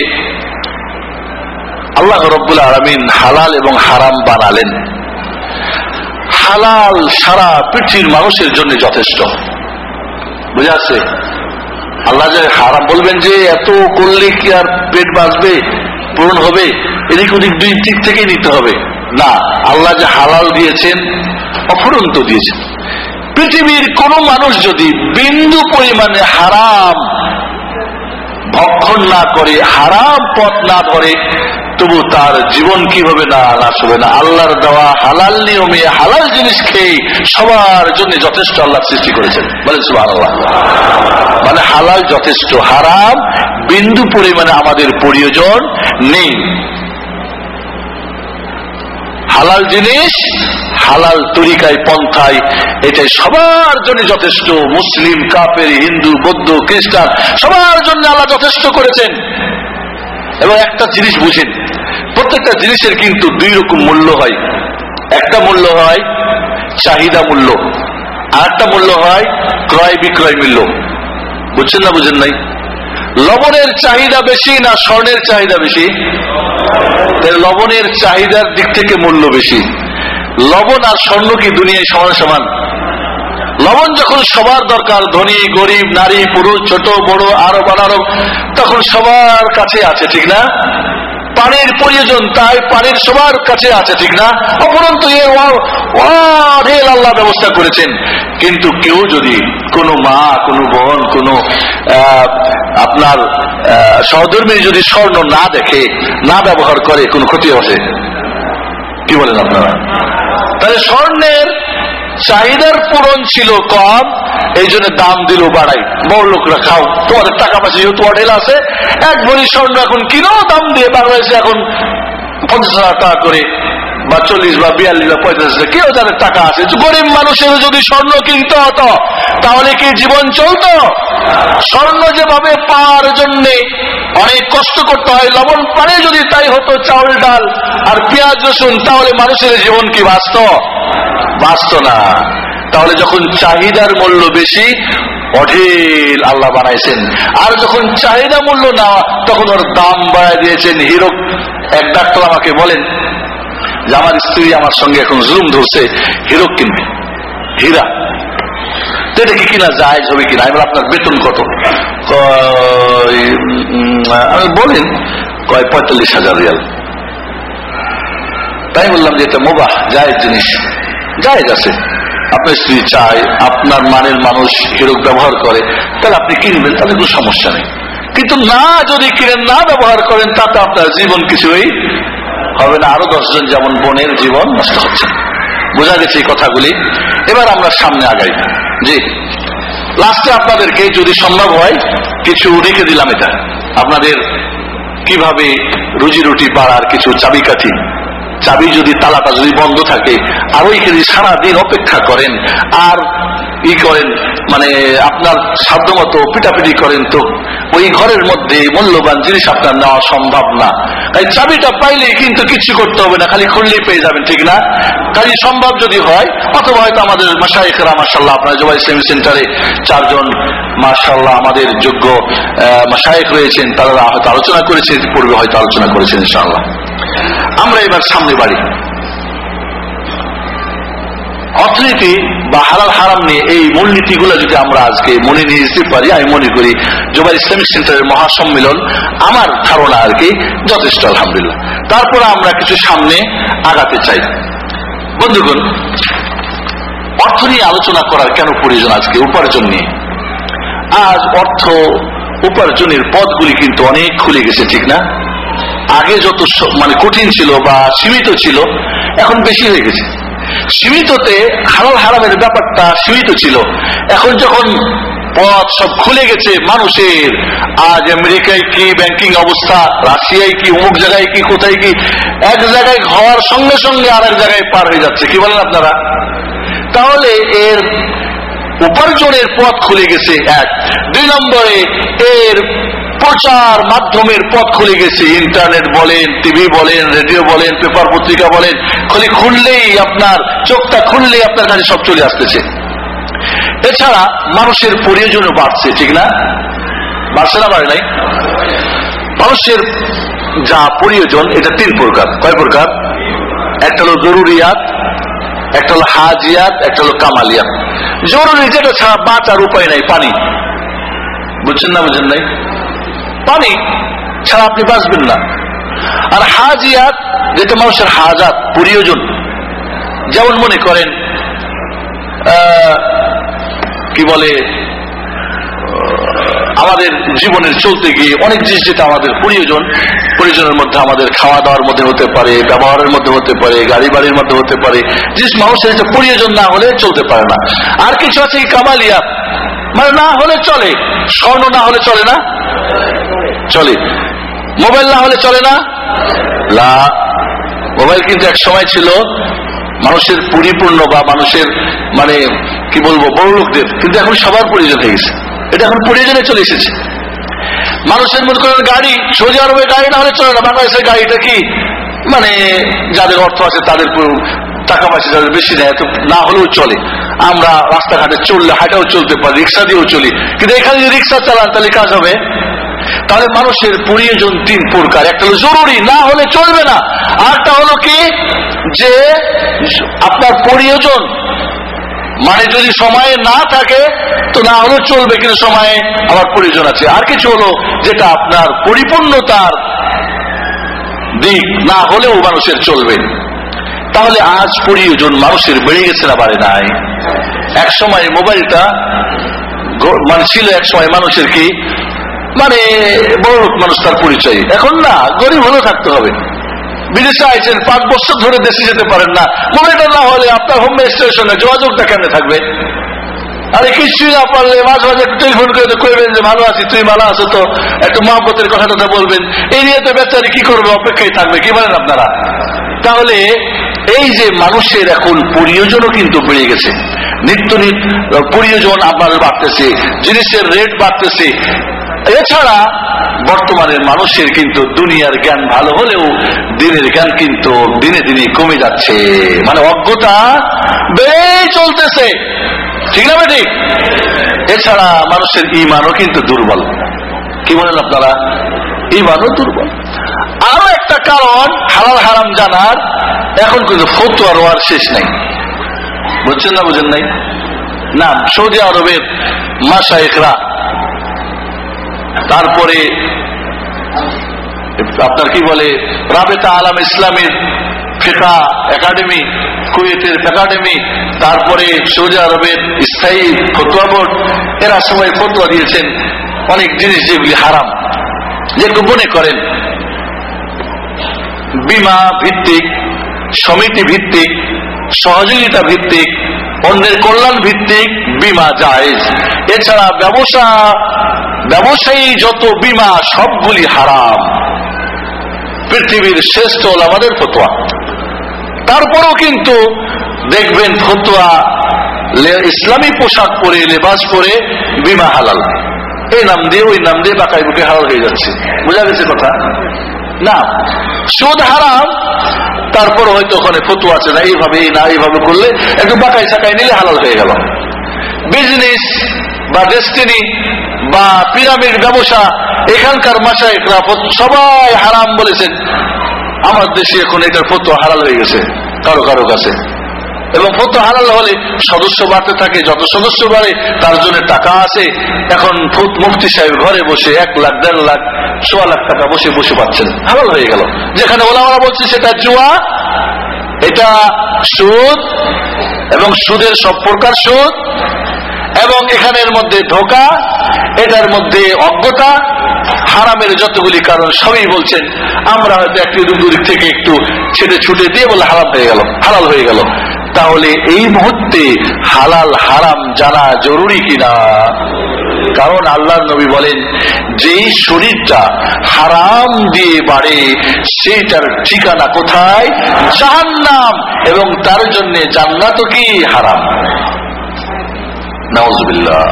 আল্লাহ রব্বুল আলমিন হালাল এবং হারাম বানালেন। হালাল সারা পৃথিবীর মানুষের জন্য যথেষ্ট। বুঝে আসছে? আল্লাহ যে হারাম বলবেন যে এত করলে কি আর পেট বাঁচবে? পূরণ হবে, এদিক ওদিক দুই দিক থেকেই নিতে হবে। না, আল্লাহ যে হালাল দিয়েছেন, অফুরন্ত দিয়েছেন। পৃথিবীর কোন মানুষ যদি বিন্দু পরিমাণে হারাম ভক্ষণ না করে, হারাম পথ না ধরে তবু তার জীবন কীভাবে না নাশ হবে না? আল্লাহর দেওয়া হালাল নিয়মে হালাল জিনিস খেয়ে সবার জন্য যথেষ্ট আল্লাহ সৃষ্টি করেছেন। বলে সুবাহ মানে হালাল যথেষ্ট, হারাম, বিন্দু পরিমাণে আমাদের প্রয়োজন নেই। হালাল জিনিস, হালাল তরিকায়, পন্থায়, এটাই সবার জন্য যথেষ্ট। মুসলিম কাপের হিন্দু, বৌদ্ধ, খ্রিস্টান, সবার জন্য আল্লাহ যথেষ্ট করেছেন। এবং একটা জিনিস বুঝেন প্রত্যেকটা জিনিসের কিন্তু দুই রকম মূল্য হয়। একটা মূল্য হয় চাহিদা মূল্য, আর একটা মূল্য হয় ক্রয় বিক্রয় মূল্য। বুঝছেন না বুঝেন নাই? লবণের চাহিদা বেশি না স্বর্ণের চাহিদা বেশি? লবণের চাহিদার দিক থেকে মূল্য বেশি। লবণ আর স্বর্ণ কি দুনিয়ায় সমান সমান? লবণ যখন সবার দরকার, ধনী, গরিব, নারী, পুরুষ, ছোট, বড় আরও বানারো তখন সবার কাছে আছে, ঠিক না? পানির প্রয়োজন, তাই পানির সবার কাছে আছে, ঠিক না? অপরন্ত আল্লাহ ব্যবস্থা করেছেন। কিন্তু কেউ যদি কোনো মা, কোনো বোন, কোনো আপনার সহধর্মী যদি স্বর্ণ না দেখে, না ব্যবহার করে, কোনো ক্ষতি আছে কি বলেন আপনারা? তাহলে স্বর্ণের চাহিদার পূরণ ছিল কম, এই জন্য দাম দিল বাড়াই। বড় লোকরা, খাও, তোমাদের টাকা পয়সা যেহেতু অঢেল আছে, এক ভরি স্বর্ণ এখন কিনো, দাম দিয়ে বাংলাদেশে এখন পঞ্চাশ হাজার টাকা করে বা চল্লিশ বা বিয়াল্লিশ বা পঁয়তাল্লিশ কেউ যাদের টাকা আছে। গরিব মানুষের যদি স্বর্ণ কিনতে হতো, তাহলে কি জীবন চলত? স্বর্ণ যেভাবে পাওয়ার জন্য অনেক কষ্ট করতে হয়, লবণ পানে যদি তাই হতো, চাউল, ডাল আর পেঁয়াজ, রসুন, তাহলে মানুষের জীবন কি বাঁচত? বাঁচত না। তাহলে যখন চাহিদার মূল্য বেশি, অঢেল আল্লাহ বানাইছেন। আর যখন চাহিদা মূল্য না, তখন ওর দাম বাড়ায় দিয়েছেন। হিরো এক ডাক্তার আমাকে বলেন যে আমার স্ত্রী আমার সঙ্গে এখন জুম ধরছে, হিরো কিনবে? হীরা। এটা কি কিনা যায় হবে কিনা? এবার আপনার বেতন কত? আমি বলেন, কয়, পঁয়তাল্লিশ হাজার রিয়াল। তাই বললাম যে এটা মোবাহ যায় জিনিস। যায় আছে। আপনার স্ত্রী চায়, আপনার মানের মানুষ হিরোক ব্যবহার করে, তাহলে আপনি কিনবেন, তাহলে কোনো সমস্যা নেই। কিন্তু না, যদি কিনেন, না ব্যবহার করেন, তাতে আপনার জীবন কিছুই হবে না, আরও দশজন যেমন বোনের জীবন নষ্ট হচ্ছে। বোঝা গেছে এই কথাগুলি। এবার আমরা সামনে আগাই। জি। লাস্টে আপনাদেরকে যদি সম্ভব হয়, কিছু রেখে দিলাম এটা। আপনাদের কীভাবে রুজি রুটি পাড়ার কিছু চাবিকাঠি। চাবি যদি, তালাটা যদি বন্ধ থাকে, আর ওইখানে সারাদিন অপেক্ষা করেন। আর ই করেন মানে আপনার সাধ্য মতো পিটাপিটি করেন তো, ওই ঘরের মধ্যে মূল্যবান জিনিস আপনার নেওয়া সম্ভব না। তাই চাবিটা পাইলে কিন্তু কিছু করতে হবে না, খালি খুললেই পেয়ে যাবেন, ঠিক না? কাজে সম্ভব যদি হয়, অথবা হয়তো আমাদের মাসাইকরা মাসাল্লাহ আপনার জবাই ইসলামী সেন্টারে চারজন মাসাল্লাহ আমাদের যোগ্য মাসাইক রয়েছেন, তারা হয়তো আলোচনা করেছেন পূর্বে হয়তো আলোচনা করেছেন, ইনশাআল্লাহ। আমরা এবার সামনে বাড়ি। অর্থনীতি বা হালাল হারাম নিয়ে এই মূলনীতি মূলনীতিগুলো যদি আমরা আজকে মনে নিয়ে যেতে পারি, আমি মনে করি জোবাই ইসলামিক সেন্টারের মহাসম্মেলন আমার ধারণা আর কি যথেষ্ট, আলহামদুলিল্লাহ। তারপরে আমরা কিছু সামনে আগাতে চাই। বন্ধুগণ, অর্থ নিয়ে আলোচনা করার কেন প্রয়োজন আজকে উপার্জন নিয়ে? আজ অর্থ উপার্জনের পথগুলি কিন্তু অনেক খুলে গেছে, ঠিক না? আগে যত মানে কঠিন ছিল বা সীমিত ছিল, এখন বেশি হয়ে গেছে। সীমিততে হালাল হারামের ব্যাপারটা সীমিত ছিল। এখন যখন পথ সব খুলে গেছে মানুষের, আজ আমেরিকায় কি ব্যাংকিং অবস্থা, রাশিয়ায় কি, অমুক জায়গায় কি, কোথায় কি, এক জায়গায় হওয়ার সঙ্গে সঙ্গে আর এক জায়গায় পার হয়ে যাচ্ছে। কি বলেন আপনারা? তাহলে এর উপার্জনের পথ খুলে গেছে এক। দুই নম্বরে এর প্রচার মাধ্যমের পথ খুলে গেছে। ইন্টারনেট বলেন, টিভি বলেন, রেডিও বলেন, পেপার পত্রিকা বলেন, খালি খুললেই আপনার চোখটা খুললেই আপনার কাছে সব চলে আসতেছে। এছাড়া মানুষের প্রয়োজনও বাড়ছে, ঠিক না? বাড়ছে না, বাড়ে নাই? মানুষের যা প্রয়োজন, এটা তিন প্রকার। কয় প্রকার? একটা হলো জরুরিয়াত, একটা হলো হাজিয়াত, একটা হলো কামালিয়াত। জরুরি যেটা ছাড়া বাঁচার উপায় নাই, পানি। বুঝছেন না বুঝছেন নাই? পানি ছাড়া আপনি বাঁচবেন না। আর হাজিয়াত, যেটা মানুষের হাজাত, প্রয়োজন। যেমন মনে করেন কি বলে আমাদের জীবনের চলতে গিয়ে অনেক জিনিস যেটা আমাদের প্রয়োজন, প্রয়োজনের মধ্যে আমাদের খাওয়া দাওয়ার মধ্যে হতে পারে, ব্যবহারের মধ্যে হতে পারে গাড়ি বাড়ির মধ্যে হতে পারে, জিনিস মানুষের এটা প্রয়োজন না হলে চলতে পারে না। আর কিছু আছে কামালিয়া? মানে না হলে চলে। স্বর্ণ না হলে চলে না? চলে। মোবাইল না হলে চলে না? লা মোবাইল কিন্তু এক সময় ছিল মানুষের পরিপূর্ণ বা মানুষের মানে কি বলব বড় লোকদের কিন্তু এখন সবার প্রয়োজন হয়ে গেছে। এটা এখন প্রয়োজনে চলে এসেছে। মানুষের মনে করেন গাড়ি সৌদি আরবে গাড়ি না হলে চলে না, বাংলাদেশের গাড়িটা কি? মানে যাদের অর্থ আছে তাদের টাকা পয়সা যাদের বেশি নেয় তো না হলেও চলে। আমরা রাস্তাঘাটে চললে, হাঁটাও চলতে পারি, রিক্সা দিয়েও চলি। কিন্তু এখানে যদি রিক্সা চালান, তাহলে কাজ হবে? তাহলে মানুষের প্রয়োজন তিন প্রকার। একটা হলো জরুরি, না হলে চলবে না। আরটা হলো কি? যে আপনার প্রয়োজন মানে যদি সময়ে না থাকে, তো না হলেও চলবে, কিন্তু সময়ে আমার প্রয়োজন আছে। আর কিছু হলো যেটা আপনার পরিপূর্ণতার দিক না হলেও মানুষের চলবে। তাহলে আজ প্রয়োজন মানুষের বেড়ে গেছে না বাড়ে নাই? এক সময় মোবাইলটা মানে ছিল এক সময় মানুষের কি? মানে বড় মানুষ তার পরিচয়। এখন না, গরিব হলেও থাকতে হবে। বিদেশে আইছেন পাঁচ বছর ধরে দেশে যেতে পারেন না। মোবাইলটা না হলে আপনার হোম স্টেশনে যোগাযোগটা কেন থাকবে? আরে কিছুই না পারলে মাঝে মাঝে একটু টেলিফোন করে কইবেন যে, ভালো আছি তুই ভালো আছো তো? একটু মহব্বতের কথা টথা বলবেন। এই নিয়ে তো বেচারি কি করবে, অপেক্ষায় থাকবে, কি বলেন আপনারা? তাহলে এই যে মানুষের এখন প্রয়োজনও কিন্তু বেড়ে গেছে। নিত্য নিত্য প্রয়োজন আপনার বাড়তেছে, জিনিসের রেট বাড়তেছে। এছাড়া বর্তমানে মানুষের কিন্তু দুনিয়ার জ্ঞান ভালো হলেও দিনের জ্ঞান কিন্তু দিনে দিনে কমে যাচ্ছে। মানে অজ্ঞতা বেড়েই চলতেছে। ঠিক না ঠিক এছাড়া মানুষের ইমানও কিন্তু দুর্বল। কি বলেন আপনারা? ইমানও দুর্বল। আরও একটা কারণ হালাল হারাম জানার, এখন কিন্তু ফতুয়া রোয়ার শেষ নাই। বুঝছেন না বুঝেন নাই? না, সৌদি আরবের মাসায়েকরা তারপরে, আপনার কি বলে, রাবেতা আলাম ইসলামের ফেকা একাডেমি, কুয়েতের একাডেমি, তারপরে সৌদি আরবের স্থায়ী ফতুয়া বোর্ড, এরা সবাই ফতুয়া দিয়েছেন। অনেক জিনিস যেগুলি হারাম। যেগুলো মনে করেন, বিমা ভিত্তিক, সমিতি ভিত্তিক, সহযোগিতা ভিত্তিক অন্যের কল্যাণ ভিত্তিক বিমা জায়েজ এছাড়া ব্যবসা, ব্যবসায়ী যত বিমা, সবগুলি হারাম। পৃথিবীর শ্রেষ্ঠ হল আমাদের ফতোয়া। তারপরও কিন্তু দেখবেন ফতোয়া ইসলামী পোশাক পরে, লেবাস পরে বিমা হালাল। এই নাম দিয়ে, ওই নাম দিয়ে বাকাই বুকে হালাল হয়ে যাচ্ছে। বোঝা গেছে কথা? না, সুদ হারাম তারপর হয়তো ওখানে ফতু আছে, না এইভাবে না, এইভাবে করলে একটু বাঁকাই সাকাই নিলে হালাল হয়ে গেল। বিজনেস বা ডেস্টিনি বা পিরামিড ব্যবসা, এখানকার মাসায়করা সবাই হারাম বলেছেন। আমার দেশে এখন এটার ফতু হারাল হয়ে গেছে, কারও কারও কাছে। এবং ফতো হালাল হলে সদস্য বাড়তে থাকে, যত সদস্য বাড়ে, তার জন্য টাকা আছে। এখন ফুত মুফতি সাহেব ঘরে বসে এক লাখ, দেড় লাখ, সোয়া লাখ টাকা বসে বসে পাচ্ছেন। হালাল হয়ে গেল। যেখানে ওলামারা বলছে সেটা জুয়া, এটা সুদ, এবং সুদের সব প্রকার সুদ, এবং এখানের মধ্যে ধোকা, এটার মধ্যে অজ্ঞতা, হারামের যতগুলি কারণ সবই বলছেন, আমরা হয়তো একটু দূর থেকে একটু ছেড়ে ছুটে দিয়ে বলে হারাম হয়ে গেল, হালাল হয়ে গেল। তাহলে এই মুহূর্তে হালাল হারাম জানা জরুরি কিনা? কারণ আল্লাহ নবী বলেন, যেই শরীরটা হারাম দিয়ে বাড়ে, সেইটার ঠিকানা কোথায়? জাহান্নাম। এবং তার জন্য জান্নাত কি? হারাম। নাউজুবিল্লাহ।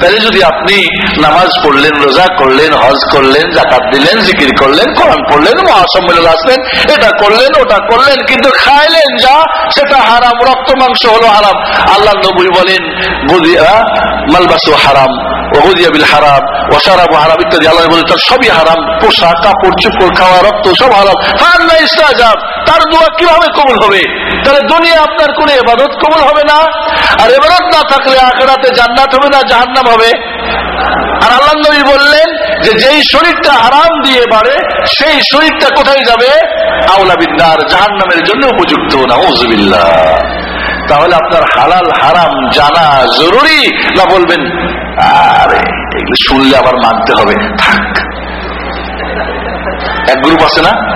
তাহলে যদি আপনি নামাজ পড়লেন, রোজা করলেন, হজ করলেন জাকাত দিলেন, জিকির করলেন, কোরআন পড়লেন, মহাসম্মেলন আসলেন, এটা করলেন, ওটা করলেন, কিন্তু খাইলেন যা, সেটা হারাম, রক্ত, মাংস হলো হারাম। আল্লাহ নবী বলেন বুদিয়া মালবাসু হারাম ওহুদিয়া বিল হারাম ওসারাব হারাম, ইত্যাদি। আল্লাহ বলে তার সবই হারাম, পোশাক, কাপড়, চুপড়, খাওয়া, রক্ত সব হারাম। হার না ইসলাম তার দোয়া কীভাবে কবুল হবে? তাহলে দুনিয়া আপনার কোন এবাদত কবুল হবে না, আর এবাদত না থাকলে আখেরাতে জান্নাত হবে না, জাহান্নাম হবে। আর আল্লাহ নবী বললেন যে, যেই শরীরটা হারাম দিয়ে বাড়ে, সেই শরীরটা কোথায় যাবে? আউলা বিদ্যার জাহান্নামের জন্য উপযুক্ত না ওজবিল্লা তাহলে আপনার হালাল, হারাম জানা জরুরি না বলবেন, আরে, এগুলো শুনলে আবার মানতে হবে। থাক। এক গ্রুপ আছে না?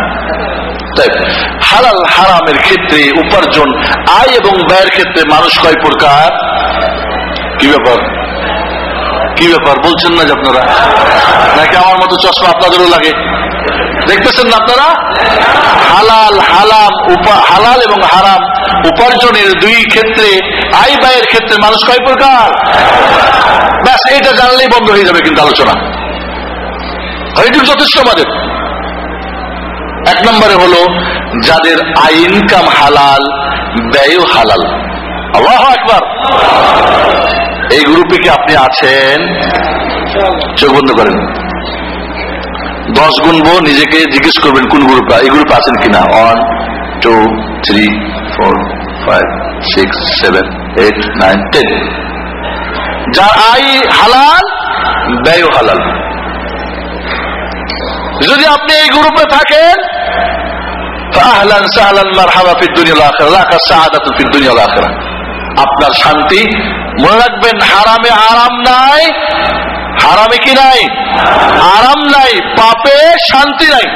হালাল হারামের ক্ষেত্রে উপার্জন, আয় এবং ব্যয়ের ক্ষেত্রে মানুষ কয় প্রকার? কি ব্যাপার? কি ব্যাপার? বলছেন না যে আপনারা? নাকি আমার মতো চশমা আপনাদেরও লাগে? দেখতেছেন না আপনারা? হালাল, হালাম হালাল এবং হারাম উপার্জনের দুই ক্ষেত্রে, আয় ব্যয়ের ক্ষেত্রে মানুষ কয় প্রকার? ব্যাস এটা জানলেই বন্ধ হয়ে যাবে কিন্তু আলোচনা। এইটুকু যথেষ্ট আমাদের এক নম্বরে হলো, যাদের আই ইনকাম হালাল, ব্যয়ও হালাল। আল্লাহ একবার এই গ্রুপে কি আপনি আছেন? চোখ বন্ধ করেন। দশ গুনবো, নিজেকে জিজ্ঞেস করবেন কোন গ্রুপে, এই গ্রুপে আছেন কিনা? One two three four five six seven eight nine ten যার আই হালাল ব্যয় হালাল। যদি আপনি এই গ্রুপে থাকেন আপনার শান্তি মনে রাখবেন, হারামে আরাম নাই। হারামে কি নাই? আরাম নাই, পাপে শান্তি নাই।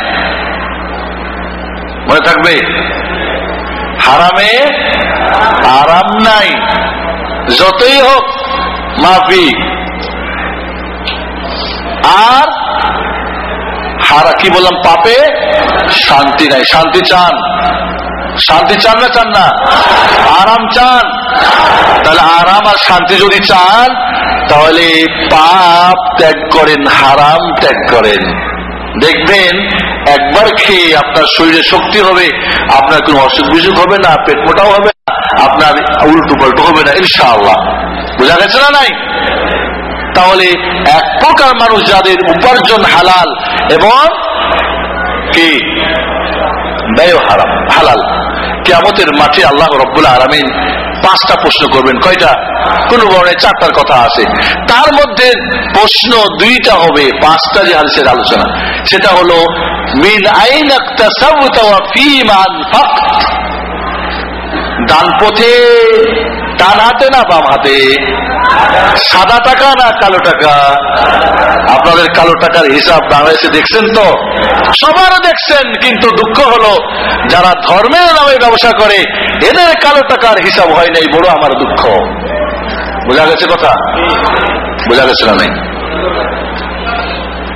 মনে থাকবে? হারামে আরাম নাই। যতই হোক মাফি আর হারা কি বললাম, পাপে শান্তি নাই। শান্তি চান। শান্তি চান না চান না? আরাম চান। তাহলে আরাম আর শান্তি যদি চান, তাহলে পাপ ত্যাগ করেন, হারাম ত্যাগ করেন। দেখবেন, একবার খেয়ে আপনার শরীরে শক্তি হবে, আপনার কোনো অসুখ বিসুখ হবে না, পেট মোটাও হবে না, আপনার উল্টো পাল্টো হবে না, ইনশাআল্লাহ। বোঝা গেছে না নাই? তাহলে এক প্রকার মানুষ যাদের উপার্জন হালাল এবং কি? ব্যয় হারাম, হালাল। কেমতের মাঠে আল্লাহ রব্বুল আলমিন পাঁচটা প্রশ্ন করবেন। কয়টা? কোন বর্ণে চারটার কথা আছে। তার মধ্যে প্রশ্ন দুইটা হবে, পাঁচটা যে হাদিসের আলোচনা। সেটা হলো, মিন আইন ডান পথে ডান হাতে না বাম হাতে? সাদা টাকা না কালো টাকা? আপনাদের কালো টাকার হিসাব বাংলাদেশে দেখছেন তো? সবারও দেখছেন, কিন্তু দুঃখ হলো যারা ধর্মের নামে ব্যবসা করে, এদের কালো টাকার হিসাব হয় নাই বড় আমার দুঃখ। বোঝা গেছে কথা? বোঝা গেছে না নাই?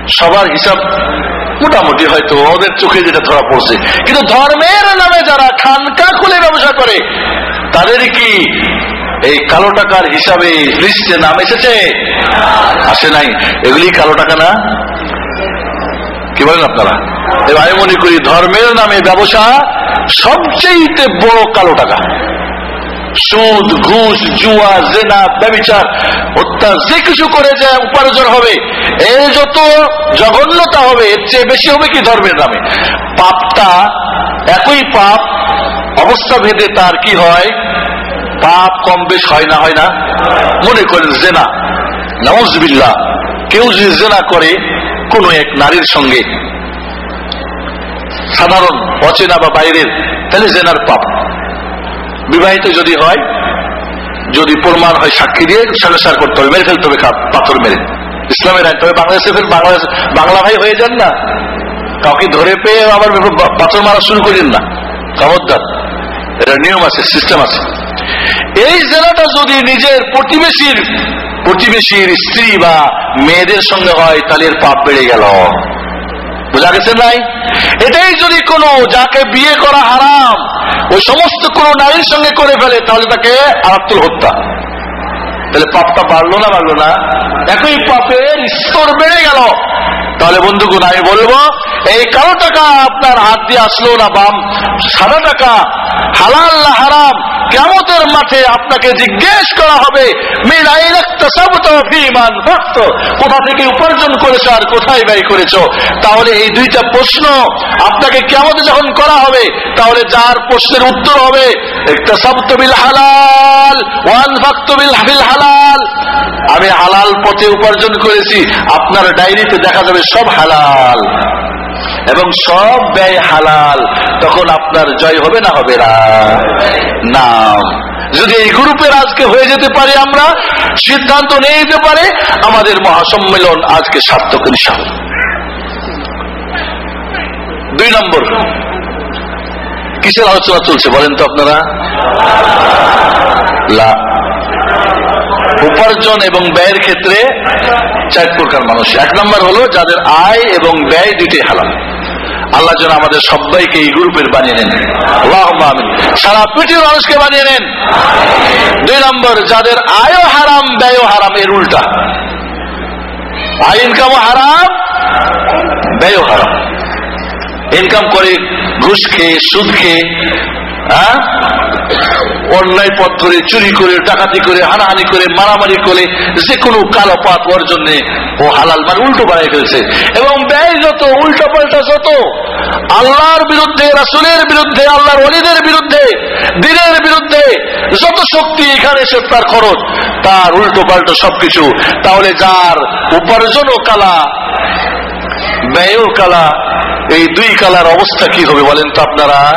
সবার হিসাব মোটামুটি হয়তো ওদের চোখে যেটা ধরা পড়ছে। কিন্তু ধর্মের নামে যারা খানকা খুলে ব্যবসা করে, তাদের কি এই কালো টাকার হিসাবে লিস্টে নাম এসেছে? আসে নাই। এগুলি কালো টাকা না? কি বলেন আপনারা? আমি মনে করি ধর্মের নামে ব্যবসা সবচেয়ে বড় কালো টাকা। সুদ ঘুষ, জুয়া, জেনা, ব্যবচার হত্যা যে কিছু করে যে উপার্জন হবে, এর যত জঘন্যতা হবে, এর চেয়ে বেশি হবে কি ধর্মের নামে? পাপটা, একই পাপ, অবস্থা ভেদে তার কি হয়? পাপ কম বেশ হয় না হয় না? মনে করেন জেনা। নওয়াজবিল্লা কেউ যদি জেনা করে, কোন এক নারীর সঙ্গে, সাধারণ, অচেনা বা বাইরের, তাহলে জেনার পাপ। বিবাহিত যদি হয়, যদি প্রমাণ হয়, সাক্ষী দিয়ে সার করতে হবে, মেরে ফেলতে হবে পাথর মেরে। ইসলামের আইন তবে বাংলাদেশে বাংলাদেশ বাংলা ভাই হয়ে যান না। কাউকে ধরে পেয়ে আবার পাথর মারা শুরু করেন না। খবরদার এটা নিয়ম আছে সিস্টেম আছে। এই জেলাটা যদি নিজের প্রতিবেশীর প্রতিবেশীর স্ত্রী বা মেয়েদের সঙ্গে হয়, তাহলে এর পাপ বেড়ে গেল। বোঝা গেছে নাই এটাই যদি কোনো যাকে বিয়ে করা হারাম, ওই সমস্ত কোনো নারীর সঙ্গে করে ফেলে, তাহলে তাকে আরাত্তুল হত্যা। তাহলে পাপটা বাড়লো না বাড়লো না? একই পাপের স্তর বেড়ে গেল। তাহলে বন্ধুগুণ, আমি বলব, এই কালো টাকা আপনার হাত দিয়ে আসলো না বাম? সাদা টাকা, হালাল হারাম? কেমতের মাঠে আপনাকে জিজ্ঞেস করা হবে কোথা থেকে উপার্জন করেছ আর কোথায় ব্যয় করেছ? তাহলে এই দুইটা প্রশ্ন আপনাকে কেমতে যখন করা হবে, তাহলে যার প্রশ্নের উত্তর হবে ইকতাসাবতু বিল হালাল, ওয়ান ফাকতু বিল বিল হালাল। আমি হালাল পথে উপার্জন করেছি, আপনার ডায়েরিতে দেখা যাবে সব হালাল। এবং সব ব্যয় হালাল। তখন আপনার জয় হবে না হবে না? যদি এই গ্রুপের আজকে হয়ে যেতে পারে আমরা, সিদ্ধান্ত নিয়ে যেতে পারে, আমাদের মহাসম্মেলন আজকে সার্থক ইনশাআল্লাহ। দুই নম্বর। কিসের আলোচনা চলছে বলেন তো আপনারা? উপার্জন এবং ব্যয়ের ক্ষেত্রে চার প্রকার মানুষ। এক নম্বর হলো যাদের আয় এবং ব্যয় দুইটাই হালাল। আল্লাহ যেন আমাদের সবাইকে এই গ্রুপের বানিয়ে নেন। সারা পৃথিবীর মানুষকে বানিয়ে নেন। দুই নম্বর, যাদের আয়ও হারাম, ব্যয়ও হারাম, এর উল্টা। আয় ইনকামও হারাম, ব্যয়ও হারাম। ইনকাম করে ঘুষ খেয়ে, সুদ খেয়ে হ্যাঁ? অন্যায় পথ ধরে চুরি করে, ডাকাতি করে, হানাহানি করে, মারামারি করে, যে কোনো কালো পাত ওর জন্য ও হালাল মানে উল্টো বানাই ফেলছে। এবং ব্যয় যত, উল্টো পাল্টা যত, আল্লাহর বিরুদ্ধে, রাসুলের বিরুদ্ধে, আল্লাহর অলিদের বিরুদ্ধে, দিনের বিরুদ্ধে যত শক্তি এখানে সে তার খরচ, তার উল্টো পাল্টো সবকিছু। তাহলে যার উপার্জনও কালা, ব্যয়ও কালা, এই দুই কালার অবস্থা কি হবে বলেন তো আপনারা?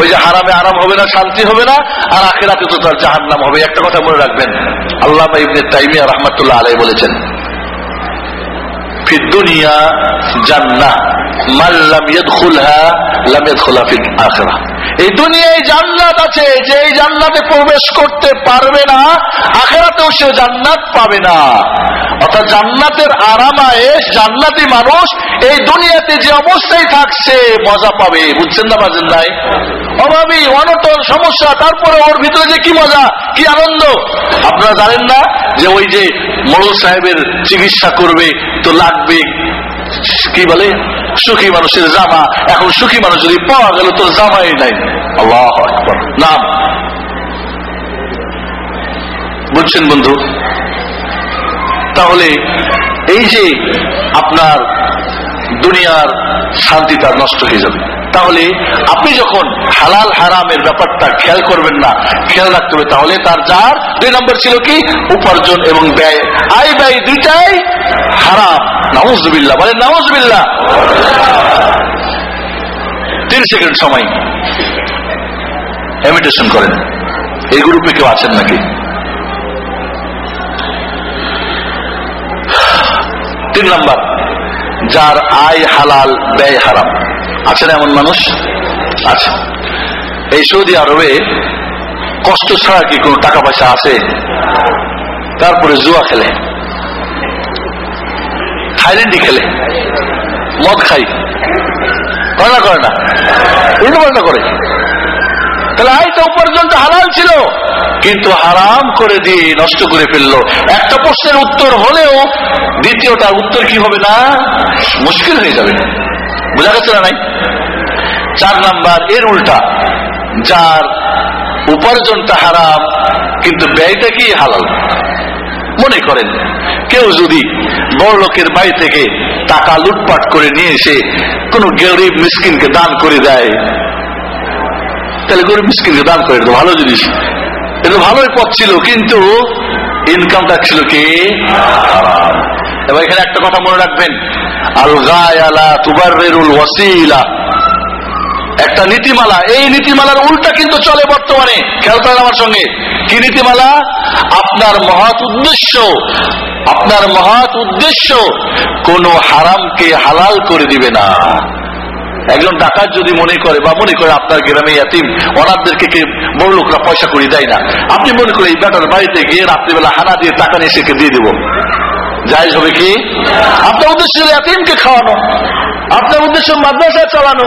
ওই যে হারামে আরাম হবে না, শান্তি হবে না, আর আখেরাতে তো তার জাহান নাম হবে। একটা কথা মনে রাখবেন আল্লাহ ইবনে তাইমিয়া রহমতুল্লাহ আলাই বলেছেন ফি দুনিয়া জান্নাহ, মান লাম ইয়াদখুলহা লাম ইয়াদখুলহা ফিল আখিরাহ। এই দুনিয়ায় জান্নাত আছে, যে এই জান্নাতে প্রবেশ করতে পারবে না, আখেরাতেও সে জান্নাত পাবে না। অর্থাৎ জান্নাতের আরামায়ে জান্নাতি মানুষ এই দুনিয়াতে যে অবস্থায় থাকছে, মজা পাবে। বুঝছেন না বাজেন নাই অভাবী, অনটন, সমস্যা, তারপরে ওর ভিতরে যে কি মজা, কি আনন্দ? আপনারা জানেন না যে ওই যে মোড়ল সাহেবের চিকিৎসা করবে, তো লাগবে, কি বলে? সুখী মানুষের জামা। এখন সুখী মানুষ যদি পাওয়া গেল তো জামাই নাই। আল্লাহ নাম বুঝছেন বন্ধু? তাহলে এই যে আপনার দুনিয়ার শান্তি তার নষ্ট হয়ে যাবে। তাহলে আপনি যখন হালাল হারামের ব্যাপারটা খেয়াল করবেন না, খেয়াল রাখতে হবে, তাহলে তার যার দুই নম্বর ছিল কি? উপার্জন এবং ব্যয়। আয় ব্যয় দুইটাই হারাম। নাউজবিল্লা বলেন নাউজবিল্লা তিন সেকেন্ড সময়। এমিটেশন করেন। এই গ্রুপে কেউ আছেন নাকি? তিন নম্বর। যার আয় হালাল, ব্যয় হারাম। আছেন এমন মানুষ? আছে এই সৌদি আরবে কষ্ট ছাড়া কি কোনো টাকা পয়সা আছে? তারপরে জুয়া খেলে। থাইল্যান্ডি খেলে। মদ খাই করে না করে না। উল্টো পাল্টা করে। তাহলে আয়টা উপার্জনটা হালাল ছিল। কিন্তু হারাম করে দিয়ে নষ্ট করে ফেলল। একটা প্রশ্নের উত্তর হলেও দ্বিতীয়টা উত্তর কি হবে না? মুশকিল হয়ে যাবে। বোঝা গেছে না নাই? চার নাম্বার, এর উল্টা, যার উপার্জনটা হারাম, কিন্তু ব্যয়টা কি হালাল? মনে করেন, কেউ যদি বড় লোকের বাড়ি থেকে টাকা লুটপাট করে নিয়ে এসে কোনো গরিব মিসকিনকে দান করে দেয়, তাহলে গরিব মিসকিনকে দান করে ভালো জিনিস। এটা ভালোই পথ ছিল, কিন্তু ইনকামটা ছিল কি। এবার এখানে একটা কথা মনে রাখবেন। একটা নীতিমালা, এই নীতিমালার উল্টা কিন্তু চলে বর্তমানে। খেয়াল করেন আমার সঙ্গে। কি নীতিমালা? আপনার মহৎ উদ্দেশ্য, আপনার মহৎ উদ্দেশ্য, কোন হারামকে হালাল করে দিবে না। একজন ডাকাত যদি মনে করে বা মনে করে আপনার গ্রামে এতিম অনাথদেরকে কে বড় লোকরা পয়সা করে দেয় না, আপনি মনে করেন এই বেটার বাড়িতে গিয়ে রাত্রিবেলা হানা দিয়ে টাকা নিয়ে সেকে দিয়ে দেবো। যাই হবে কি? আপনার উদ্দেশ্য হলো এতিমকে খাওয়ানো, আপনার উদ্দেশ্য মাদ্রাসা চালানো,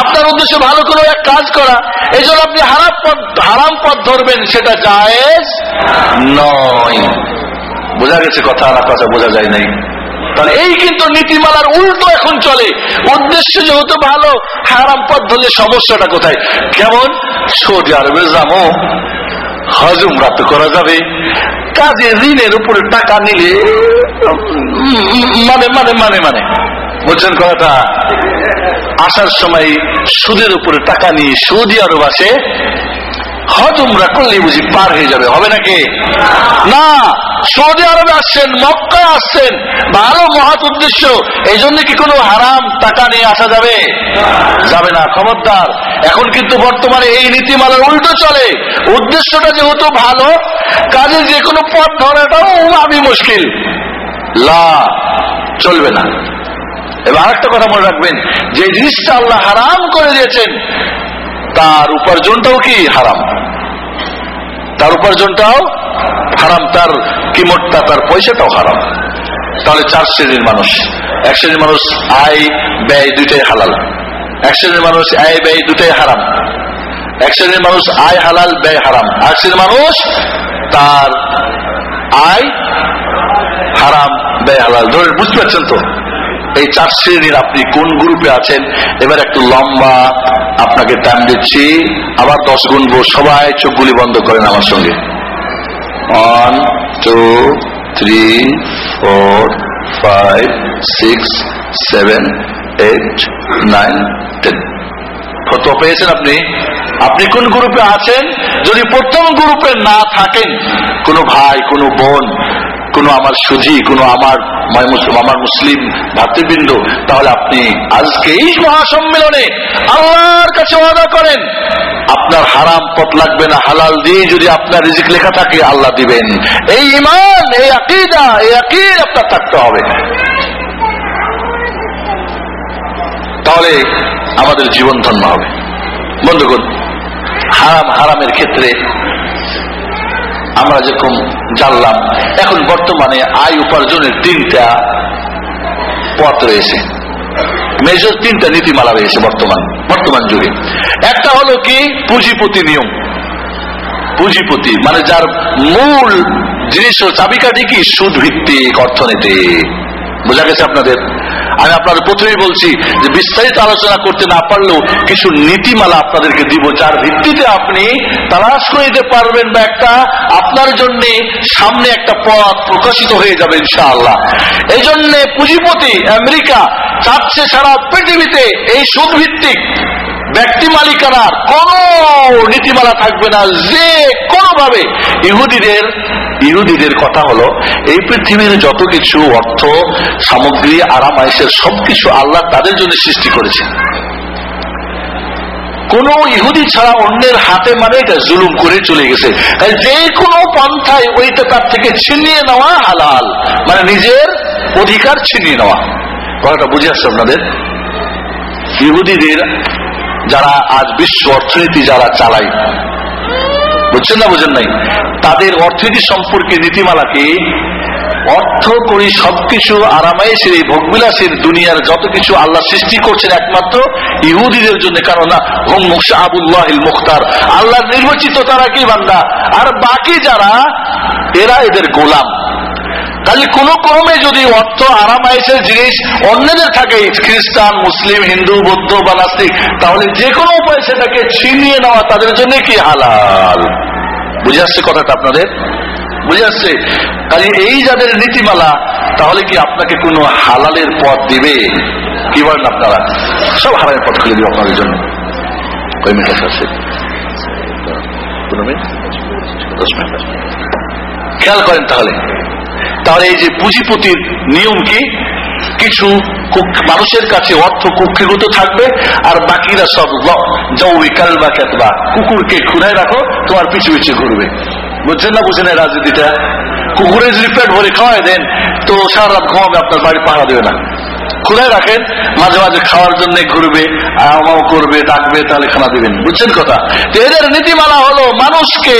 আপনার উদ্দেশ্য ভালো করে এক কাজ করা, এই জন্য আপনি হারাম পথ হারাম পথ ধরবেন, সেটা জায়েজ নয়। বোঝা গেছে কথা, আর কথা বোঝা যায় নাই। তাহলে এই কিন্তু নীতিমালার উল্টো এখন চলে। উদ্দেশ্য যেহেতু ভালো, হারাম পথ ধরলে সমস্যাটা কোথায়? কেমন? সৌদি আরবে যাব হজম রাত করা যাবে। কাজে ঋণের উপরে টাকা নিলে মানে মানে মানে মানে। বলছেন কথাটা? আসার সময় সুদের উপরে টাকা নিয়ে সৌদি আরব আসে হজ উমরা করলে বুঝি পার হয়ে যাবে, হবে নাকি? না, সৌদি আরবে আসছেন, মক্কায় আসছেন, ভালো মহৎ উদ্দেশ্য, এই জন্য কি কোনো হারাম টাকা নিয়ে আসা যাবে? যাবে না, খবরদার। এখন কিন্তু বর্তমানে এই নীতিমালার উল্টো চলে। উদ্দেশ্যটা যেহেতু ভালো, কাজে যে কোনো পথ ধরাটাও আমি মুশকিল। লা, চলবে না। এবার আরেকটা কথা মনে রাখবেন, যে জিনিসটা আল্লাহ হারাম করে দিয়েছেন, তার উপার্জনটাও কি হারাম? তার উপার্জনটাও হারাম, তার কিমতটা তার পয়সাটাও হারাম। তাহলে চার শ্রেণির মানুষ, এক শ্রেণির মানুষ আয়, ব্যয় দুইটাই হালাল। এক শ্রেণির মানুষ আয়, ব্যয় দুটাই হারাম। এক শ্রেণির মানুষ আয়, হালাল, ব্যয় হারাম। এক শ্রেণির মানুষ তার আয়, হারাম, ব্যয়, হালাল। ধরে বুঝতে পারছেন তো? এই চার শ্রেণির আপনি কোন গ্রুপে আছেন? এবার একটু লম্বা আপনাকে টাইম দিচ্ছি। আবার দশ গুনবো। সবাই চোখগুলি বন্ধ করেন আমার সঙ্গে। One two three four five six seven eight nine ten photo পেয়েছেন আপনি? আপনি কোন গ্রুপে আছেন? যদি প্রথম গ্রুপে না থাকেন, কোনো ভাই, কোনো বোন কোনো আমার সুধী, কোনো আমার আমার মুসলিম ভাতৃবৃন্দ, তাহলে আপনি আজকে এই মহাসম্মেলনে আল্লাহর কাছে ওয়াদা করেন, আপনার হারাম পথ লাগবে না, হালাল দিয়ে যদি আপনার রিজিক লেখা থাকে, আল্লাহ দিবেন। এই ইমান এই আকিদা, এই আকিদ আপনার থাকতে হবে। তাহলে আমাদের জীবন ধন্য হবে। বন্ধুগণ, হারাম হারামের ক্ষেত্রে আমরা যেরকম জানলাম, এখন বর্তমানে আয় উপার্জনের তিনটা পথ রয়েছে। মেজর তিনটা নীতিমালা রয়েছে বর্তমান বর্তমান যুগে। একটা হলো কি? পুঁজিপতি নিয়ম। পুঁজিপতি মানে যার মূল জিনিস ও চাবিকাঠি কি? সুদ ভিত্তিক অর্থনীতি। বোঝা গেছে আপনাদের? আমি আপনাদের প্রথমেই বলছি যে বিস্তারিত আলোচনা করতে না পারলেও কিছু নীতিমালা আপনাদেরকে দিব, যার ভিত্তিতে আপনি তালাশ করে দিতে পারবেন বা একটা আপনার জন্য সামনে একটা পথ প্রকাশিত হয়ে যাবে ইনশাআল্লাহ। এই জন্যে পুঁজিপতি আমেরিকা চাচ্ছে সারা পৃথিবীতে এই সুদ ভিত্তিক ব্যক্তি মালিকানার কোন নীতিমালা থাকবে না, যে কোনোভাবে। ইহুদিদের ইহুদিদের কথা হলো, এই পৃথিবীর যত কিছু অর্থ, সামগ্রী আরাম আয়েসের সবকিছু আল্লাহ তাদের জন্য সৃষ্টি করেছে কোন ইহুদি ছাড়া অন্যের হাতে মানে এটা জুলুম করে চলে গেছে। যে কোনো পন্থায় ওইটা তার থেকে ছিনিয়ে নেওয়া হালাল মানে নিজের অধিকার ছিনিয়ে নেওয়া। কথাটা বুঝে আসছে আপনাদের? ইহুদিদের যারা আজ বিশ্ব অর্থনীতি যারা চালায়, বুঝছেন না বুঝেন নাই? তাদের অর্থনীতি সম্পর্কে নীতিমালাকে অর্থ করি সবকিছু আরামাইশের এই ভোগবিলাসের দুনিয়ার যত কিছু আল্লাহ সৃষ্টি করছেন একমাত্র ইহুদিদের জন্য, কারণ হোম আবুল্লাহ মুখতার। আল্লাহ নির্বাচিত তারা কি বান্দা? আর বাকি যারা, এরা এদের গোলাম। তাহলে কোন ক্রমে যদি অর্থ আরামাইশের জিনিস অন্যদের থাকে, খ্রিস্টান, মুসলিম, হিন্দু, বৌদ্ধ বা নাস্তিক, তাহলে যে কোনো উপায় সেটাকে ছিনিয়ে নেওয়া তাদের জন্য কি হালাল? বুঝে আসছে কথাটা আপনাদের? বুঝে আসছে? কাজে এই যাদের নীতিমালা, তাহলে কি আপনাকে কোনো হালালের পথ দিবে? কি বলেন আপনারা? সব হালালের পথ খুলে দিবে আপনাদের জন্য। খেয়াল করেন তাহলে। তাহলে এই যে পুঁজিপতির নিয়ম কি? কিছু মানুষের কাছে অর্থ কুক্ষিগত থাকবে, আর বাকিরা সব জৌবিকাল বা কেতবা। কুকুরকে খুঁড়ায় রাখো, তোমার পিছু পিছু ঘুরবে। বুঝছেন না বুঝেন রাজনীতিটা? কুকুরের যদি পেট ভরে খাওয়াই দেন, তো সারা রাত ঘুমাবে, আপনার বাড়ি পাহারা দেবে না। খুলে রাখেন, মাঝে মাঝে খাওয়ার জন্য ঘুরবে, আমাও করবে, ডাকবে, তাহলে খানা দিবেন। বুঝছেন কথা? এদের নীতিমালা হলো, মানুষকে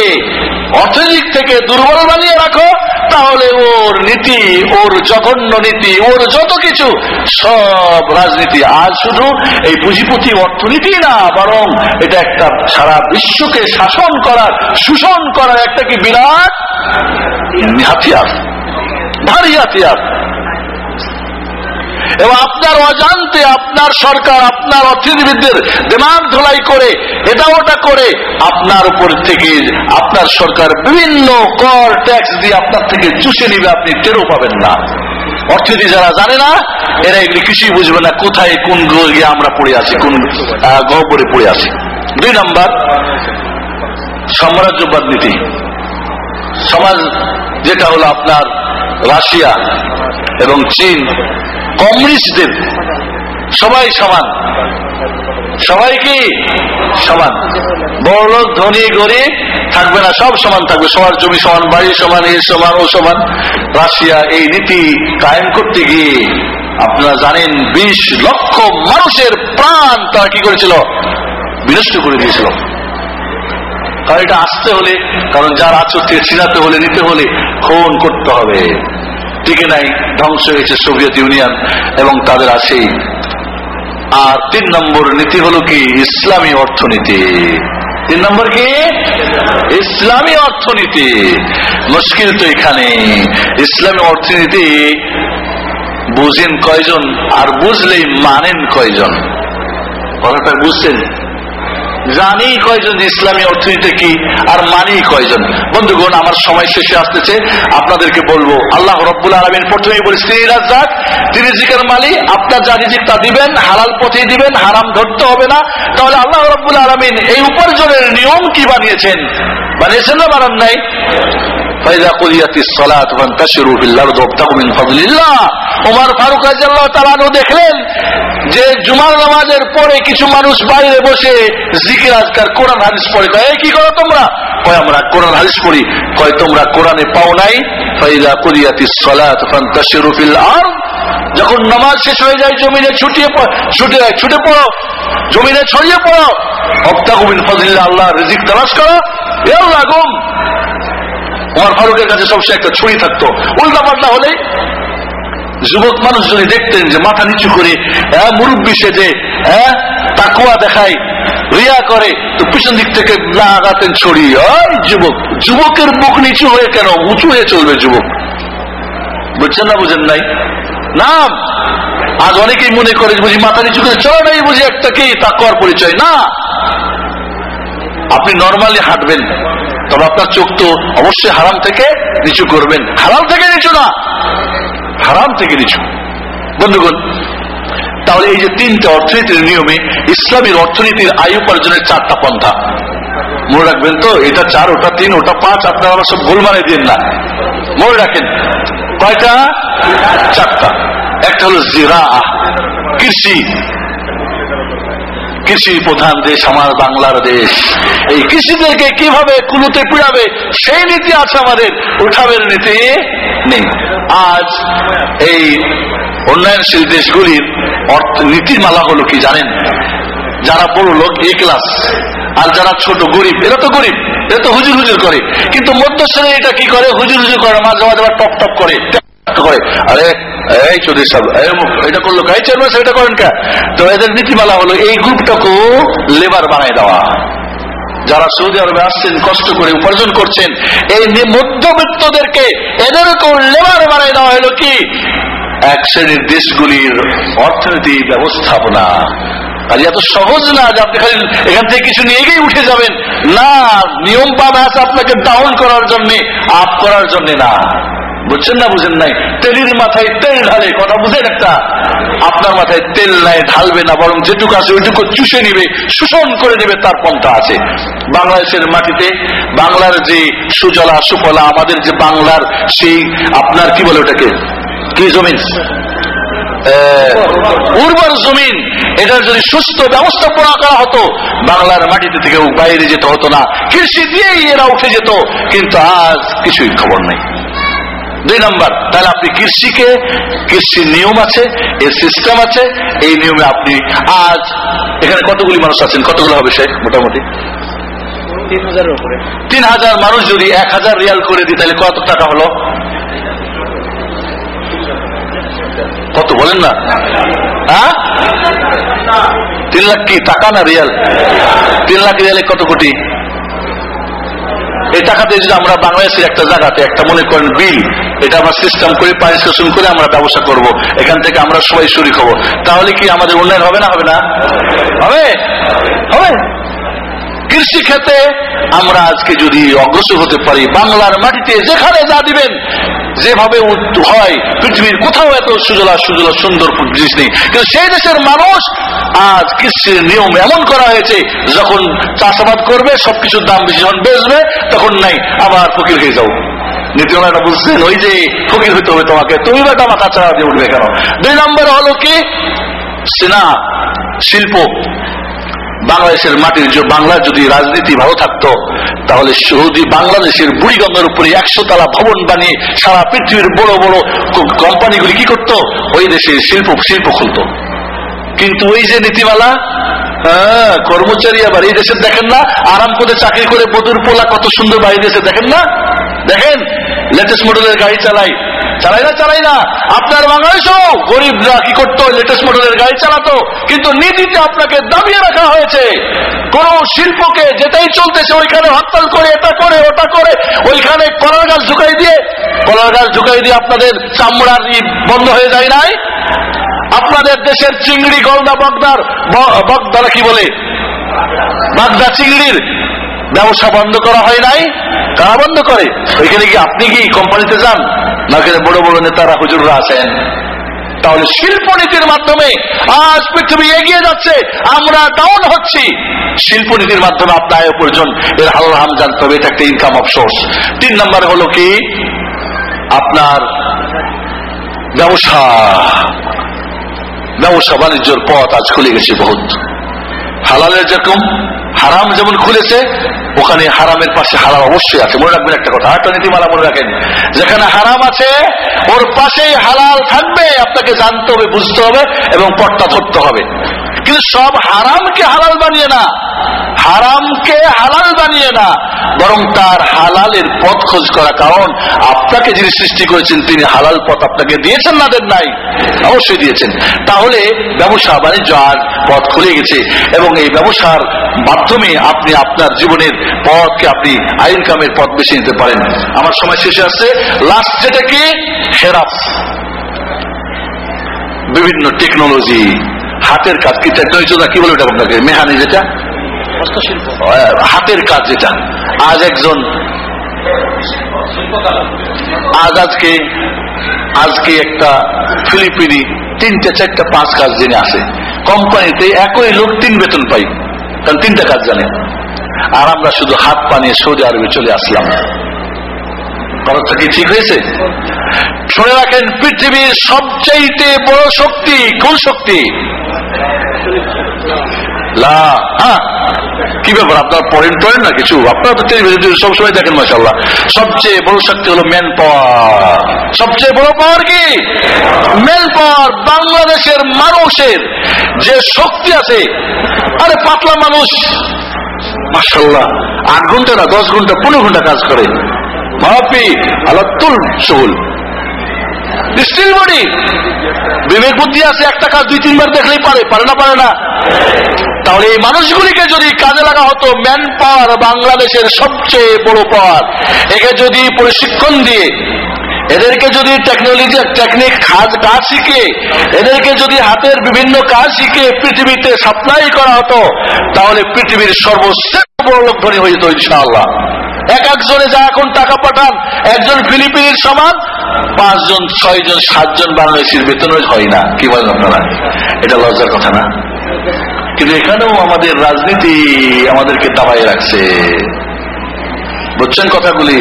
অর্থনৈতিক থেকে দুর্বল বানিয়ে রাখো, তাহলে ওর নীতি, ওর জঘন্য নীতি, ওর যত কিছু, সব রাজনীতি। আর শুধু এই পুঁজিপতি অর্থনীতি না, বরং এটা একটা সারা বিশ্বকে শাসন করার, শোষণ করার একটা কি বিরাট হাতিয়ার। ভারী হাতিয়ার। এবং আপনার অজান্তে আপনার সরকার, আপনার অর্থনীতিবিদদের দিমাগ ধোলাই করে, এটা ওটা করে, আপনার উপর থেকে আপনার সরকার বিভিন্ন কর ট্যাক্স দিয়ে আপনার থেকে চুষে নিবে, আপনি টেরও পাবেন না। অর্থনীতি যারা জানে না এরা এগুলি কিছুই বুঝবে না কোথায় কোন গিয়ে আমরা পড়ে আছি, কোন গহ্বরে পড়ে আছি। দুই নম্বর, সাম্রাজ্যবাদ নীতি। সমাজ যেটা হলো আপনার রাশিয়া এবং চীন কমিউনিস্টদের। সবাই সমান। সবাই কি সমান। বড় ধনী, গরিব থাকবে না, সব সমান থাকবে। সবার জমি সমান, বাড়ি সমান, এ সমান, ও সমান। রাশিয়া এই নীতি কায়েম করতে গিয়ে আপনারা জানেন, বিশ লক্ষ মানুষের প্রাণ তারা কি করেছিল? বিনষ্ট করে দিয়েছিল। কারণ এটা আসতে হলে, কারণ যার আচর ছিনাতে হলে, নিতে হলে, খুন করতে হবে। টিকে নাই, ধ্বংস হয়েছে সোভিয়েত ইউনিয়ন এবং তাদের আছেই আর তিন নম্বর নীতি হলো কি? ইসলামী অর্থনীতি। তিন নম্বর কি? ইসলামী অর্থনীতি। মুশকিল তো এখানে। ইসলামী অর্থনীতি বুঝেন কয়জন আর বুঝলেই মানেন কয়জন? কথাটা বুঝছেন? জানি কয়জন ইসলামী অর্থনীতি কি আর মানি কয়জন। বন্ধুগণ, আমার সময় শেষে আসতেছে। আপনাদেরকে বলব, আল্লাহ রব্বুল আলমিন প্রথমেই বলি, স্ত্রী রাজ্জাক, তিনি জিকের মালিক, আপনার যা রিজিক তা দিবেন, হালাল পথেই দিবেন, হারাম ধরতে হবে না। তাহলে আল্লাহ রব্বুল আলমিন এই উপার্জনের নিয়ম কি বানিয়েছেন? বানিয়েছেন না বানান নাই? দেখলেন যে জুমার নামাজের পরে কিছু মানুষ বাইরে বসে জিকির আজকার, কোরআন হাদিস পড়ে। কয় কি করো তোমরা? কয়, আমরা কোরআন হাদিস পড়ি। কয়, তোমরা কোরআনে পাও নাই? ফাইদা কুলিয়াতি সালাত ফান্তাশিরু যখন নামাজ শেষ হয়ে যায়, জমিনে ছুটিয়ে ছুটে ছুটে পড়ো, জমিনে ছড়িয়ে পড়ো। মিন ফাদলিল্লাহ আল্লাহ রিজিক তালাশ করো। এ আল্লাহ ওমর ফারুকের কাছে সবসময় একটা ছুরি থাকতো। উল্টা পাল্টা হলে যুবক মানুষ যদি দেখতেন যে মাথা নিচু করে হ্যাঁ, মুরব্বী সেজে হ্যাঁ তাকুয়া দেখায় রিয়া করে। তো পিছন দিক থেকে লাগাতেন ছড়ি যুবক যুবকের মুখ নিচু হয়ে কেন? উঁচু হয়ে চলবে যুবক। বুঝছেন না বুঝেন নাই? না আজ অনেকেই মনে করে বুঝি মাথা নিচু করে চলো নাই বুঝি একটা কি? তাকুয়ার পরিচয়। না! আপনি নর্মালি হাঁটবেন। তবে আপনার চোখ তো অবশ্যই হারাম থেকে নিচু করবেন। হারাম থেকে নিচু না। হারাম থেকে নিচু। বন্ধুগণ, তাহলে এই যে তিনটে অর্থনীতির নিয়মে ইসলামের অর্থনীতির আয় উপার্জনের চারটা পন্থা। মনে রাখবেন তো, এটা চার, ওটা তিন, ওটা পাঁচ, আপনারা আমার সব গোলমালে দিন না। মনে রাখেন, কয়টা? চারটা। একটা হলো জিরা কৃষি। কৃষি প্রধান দেশ, আমার বাংলার দেশ। এই কৃষিদেরকে কীভাবে কুলুতে পিড়াবে, সেই নীতি আছে আমাদের। উঠাবের নীতি নেই। আজ এই উন্নয়নশীল দেশগুলির নীতিমালা হলো কি জানেন? যারা বড় লোক, এ ক্লাস আর যারা ছোট, গরিব, এরা তো গরিব, এরা তো হুজুর হুজুর করে। কিন্তু মধ্য এটা কি করে? হুজুর হুজুর করে, মাঝে মাঝে টপ টপ করে। যারা সৌদি আরবে আসছেন, কষ্ট করে উপার্জন করছেন, এই মধ্যবিত্তদেরকে লেবার বানায় দেওয়া হলো কি? এক শ্রেণির দেশগুলির অর্থনীতি ব্যবস্থাপনা। আর এত সহজ না যে আপনি খালি এখান থেকে কিছু নিয়ে গিয়ে উঠে যাবেন। না, নিয়ম পাবে আপনাকে ডাউন করার জন্য আপ করার জন্য না। বুঝছেন না, বুঝেন নাই? তেলের মাথায় তেল ঢালে, কথা বুঝেন একটা? আপনার মাথায় তেল নাই, ঢালবে না, বরং যেটুকু আছে ওইটুকু চুষে নিবে, শোষণ করে নেবে, তার পন্থা আছে। বাংলাদেশের মাটিতে, বাংলার যে সুজলা, সুফলা, আমাদের যে বাংলার সেই আপনার কি বলে ওটাকে? কি জমিন? উর্বর জমিন। এটার যদি সুস্থ ব্যবস্থাপনা করা হতো, বাংলার মাটিতে থেকে বাইরে যেতে হতো না। কৃষি দিয়েই এরা উঠে যেত, কিন্তু আজ কিছুই খবর নেই। দুই নম্বর, তাহলে আপনি কৃষিকে, কৃষির নিয়ম আছে, এর সিস্টেম আছে, এই নিয়মে আপনি আজ এখানে কতগুলি মানুষ আছেন? কতগুলো হবে শেখ, মোটামুটি? তিন হাজার মানুষ যদি এক হাজার রিয়াল করে দিই, তাহলে কত টাকা হলো? কত বলেন না? হ্যাঁ? তিন লাখ কি, টাকা না রিয়াল? তিন লাখ রিয়ালে কত কোটি? এই টাকাতে যদি আমরা বাংলাদেশের একটা জায়গাতে একটা মনে করেন বিল, এটা আমরা সিস্টেম করে পারিশ্রম করে আমরা ব্যবসা করব, এখান থেকে আমরা সবাই শরিক হব তাহলে কি আমাদের উন্নয়ন হবে না? হবে না? হবে। হবে। কৃষি ক্ষেত্রে আমরা আজকে যদি অগ্রসর হতে পারি, বাংলার মাটিতে যেখানে যা দিবেন, যেভাবে হয়, পৃথিবীর কোথাও এত সুজলা সুজলা সুন্দর জিনিস নেই। কিন্তু সেই দেশের মানুষ আজ কৃষির নিয়ম এমন করা হয়েছে, যখন চাষাবাদ করবে, সবকিছুর দাম বেশি যখন বেচবে, তখন নাই, আবার ফকির হয়ে যাও। ওই যে তোমাকে, তুমি উঠবে কেন? দুই নম্বর সেনা, শিল্প। বাংলাদেশের মাটির যে বাংলার যদি রাজনীতি ভালো থাকতো, তাহলে সৌদি বাংলাদেশের বুড়িগঙ্গার উপরে একশো তালা ভবন বানিয়ে সারা পৃথিবীর বড় বড় কোম্পানিগুলি কি করতো? ওই দেশে শিল্প শিল্প খুলতো। কিন্তু ওই যে নীতিমালা হ্যাঁ কর্মচারী আবার এই দেশে দেখেন না আরাম করে চাকরি করে বদুর পোলা কত সুন্দর বাড়ি দেশে দেখেন না? দেখেন? লেটেস্ট মডেলের গাড়ি চালাই। চালাই না চালাই না। আপনার বাংলাদেশও গরিবরা কি করতো? লেটেস্ট মডেলের গাড়ি চালাতো। কিন্তু নীতিতে আপনাকে দাবিয়ে রাখা হয়েছে। কোন শিল্পকে যেটাই চলতেছে, ওইখানে হরতাল করে, এটা করে, ওটা করে, ওইখানে কলার গাছ ঝুঁকাই দিয়ে, কলার গাছ ঝুঁকাই দিয়ে আপনাদের চামড়ার বন্ধ হয়ে যায় নাই? আপনাদের দেশের চিংড়ি, গলদা, বগদার বগদারা কি বলে? বাগদা চিংড়ির ব্যবসা বন্ধ করা হয় নাই? কারা বন্ধ করে? ওইখানে কি আপনি কি কোম্পানিতে যান? না ওখানে বড় বড় নেতারা হুজুররা আছেন। তাহলে শিল্পনীতির মাধ্যমে আজ পৃথিবী এগিয়ে যাচ্ছে, আমরা ডাউন হচ্ছি। শিল্পনীতির মাধ্যমে আপনার উপার্জন এর হাল হাম জানতে হবে, এটা একটা ইনকাম অফ সোর্স তিন নম্বর হলো কি? আপনার ব্যবসা। ব্যবসা বাণিজ্যর পথ আজ খুলে গেছে বহুত। হালালের যেরকম হারাম যেমন খুলেছে ওখানে হারামের পাশে হারাম অবশ্যই আছে। মনে রাখবেন একটা কথা। আরেকটা নীতিমালা মনে রাখেন। যেখানে হারাম আছে, ওর পাশেই হালাল থাকবে, আপনাকে জানতে হবে, বুঝতে হবে, এবং পট্টা ধরতে হবে। কিন্তু সব হারামকে হালাল বানিয়ে না, হারামকে হালাল বানিয়ে না, বরং তার হালালের পথ খোঁজ করা। কারণ আপনাকে যিনি সৃষ্টি করেছেন, তিনি হালাল পথ আপনাকে দিয়েছেন না, দেন নাই। অবশ্যই দিয়েছেন। তাহলে ব্যবসা বাণিজ্য আর পথ খুলে গেছে, এবং এই ব্যবসার মাধ্যমে আপনি আপনার জীবনের পথকে আপনি আইন কামের পথ বেছে নিতে পারেন। আমার সময় শেষে আসছে। লাস্ট যেটা কি? হেরাফ। বিভিন্ন টেকনোলজি হাতের কাজ কি? টেকনোলজি কি বলে ওটা আপনাকে? মেহানি যেটা? হাতের কাজ যেটা। আজ একজন আজ আজকে আজকে একটা ফিলিপিনি তিনটা চারটা পাঁচ কাজ জেনে আসে কোম্পানিতে একই লোক তিন বেতন পাই। কারণ তিনটা কাজ জানে। আর আমরা শুধু হাত পানিয়ে সৌদি আরবে চলে আসলাম। কথাটা কি ঠিক হয়েছে? শুনে রাখেন, পৃথিবীর সবচাইতে বড় শক্তি কোন শক্তি? লা হ্যাঁ। কি ব্যাপার, আপনার পড়েন টরেন না কিছু? আপনার তো টেলিভিশন সবসময় দেখেন মাসাল্লাহ সবচেয়ে বড় শক্তি হলো ম্যান পাওয়ার সবচেয়ে বড় পাওয়ার কি? ম্যান পাওয়ার বাংলাদেশের মানুষের যে শক্তি আছে, আরে পাতলা মানুষ। মাসাল্লাহ আট ঘণ্টা না, দশ ঘণ্টা, পনেরো ঘণ্টা কাজ করে। মাপি আলাতুল সহুল স্টিল বডি বিবেক বুদ্ধি আছে, একটা কাজ দুই, তিনবার দেখলেই পারে পারে না পারে না। তাহলে এই মানুষগুলিকে যদি কাজে লাগা হতো ম্যান পাওয়ার বাংলাদেশের সবচেয়ে বড় পাওয়ার একে যদি প্রশিক্ষণ দিয়ে, এদেরকে যদি টেকনোলজি টেকনিক কাজ কাজ শিখে, এদেরকে যদি হাতের বিভিন্ন কাজ শিখে পৃথিবীতে সাপ্লাই করা হতো, তাহলে পৃথিবীর সর্বশ্রেষ্ঠ বড় লোক ধনী হয়ে যেত ইনশাআল্লাহ। এক একজনে যা এখন টাকা পাঠান, একজন ফিলিপিনের সমান, পাঁচজন, ছয়জন, সাতজন বাংলাদেশের বেতন হয় না। কি বলেন আপনারা? এটা লজ্জার কথা না। কিন্তু এখানেও আমাদের রাজনীতি আমাদেরকে দাবাই রাখছে। বুঝছেন কথাগুলি?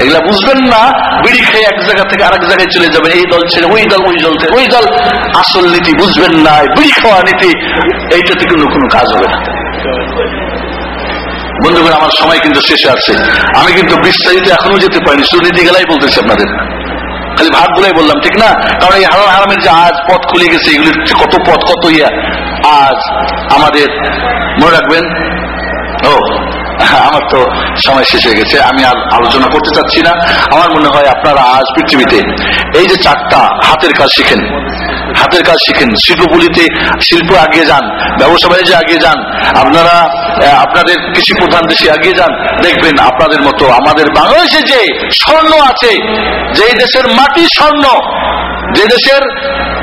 এগুলা বুঝবেন না, বিড়ি খেয়ে এক জায়গা থেকে আরেক জায়গায় চলে যাবেন, এই দল ছেড়ে ওই দল ওই দল থেকে ওই দল। আসল নীতি বুঝবেন না বিড়ি খাওয়া নীতি, এইটাতে কিন্তু কোনো কাজ হবে না। বন্ধুগণ, আমার সময় কিন্তু শেষে আছে। আমি কিন্তু বিস্তারিত এখনও যেতে পারিনি সুনীতি নীতি গেলাই বলতেছি আপনাদের। খালি ভাগগুলাই বললাম, ঠিক না? কারণ এই হারাম হারামের যে আজ পথ খুলে গেছে এগুলির কত পথ, কত ইয়া। আজ আমাদের মনে রাখবেন, ও আমার তো সময় শেষ হয়ে গেছে, আমি আর আলোচনা করতে চাচ্ছি না। আমার মনে হয় আপনারা আজ পৃথিবীতে এই যে চারটা হাতের কাজ শিখেন, হাতের কাজ শিখেন, শিল্পগুলিতে শিল্প আগিয়ে যান, ব্যবসা বাণিজ্যে আগিয়ে যান, আপনারা আপনাদের কৃষি প্রধান দেশে আগিয়ে যান, দেখবেন আপনাদের মতো আমাদের বাংলাদেশে যে স্বর্ণ আছে যে দেশের মাটি স্বর্ণ, যে দেশের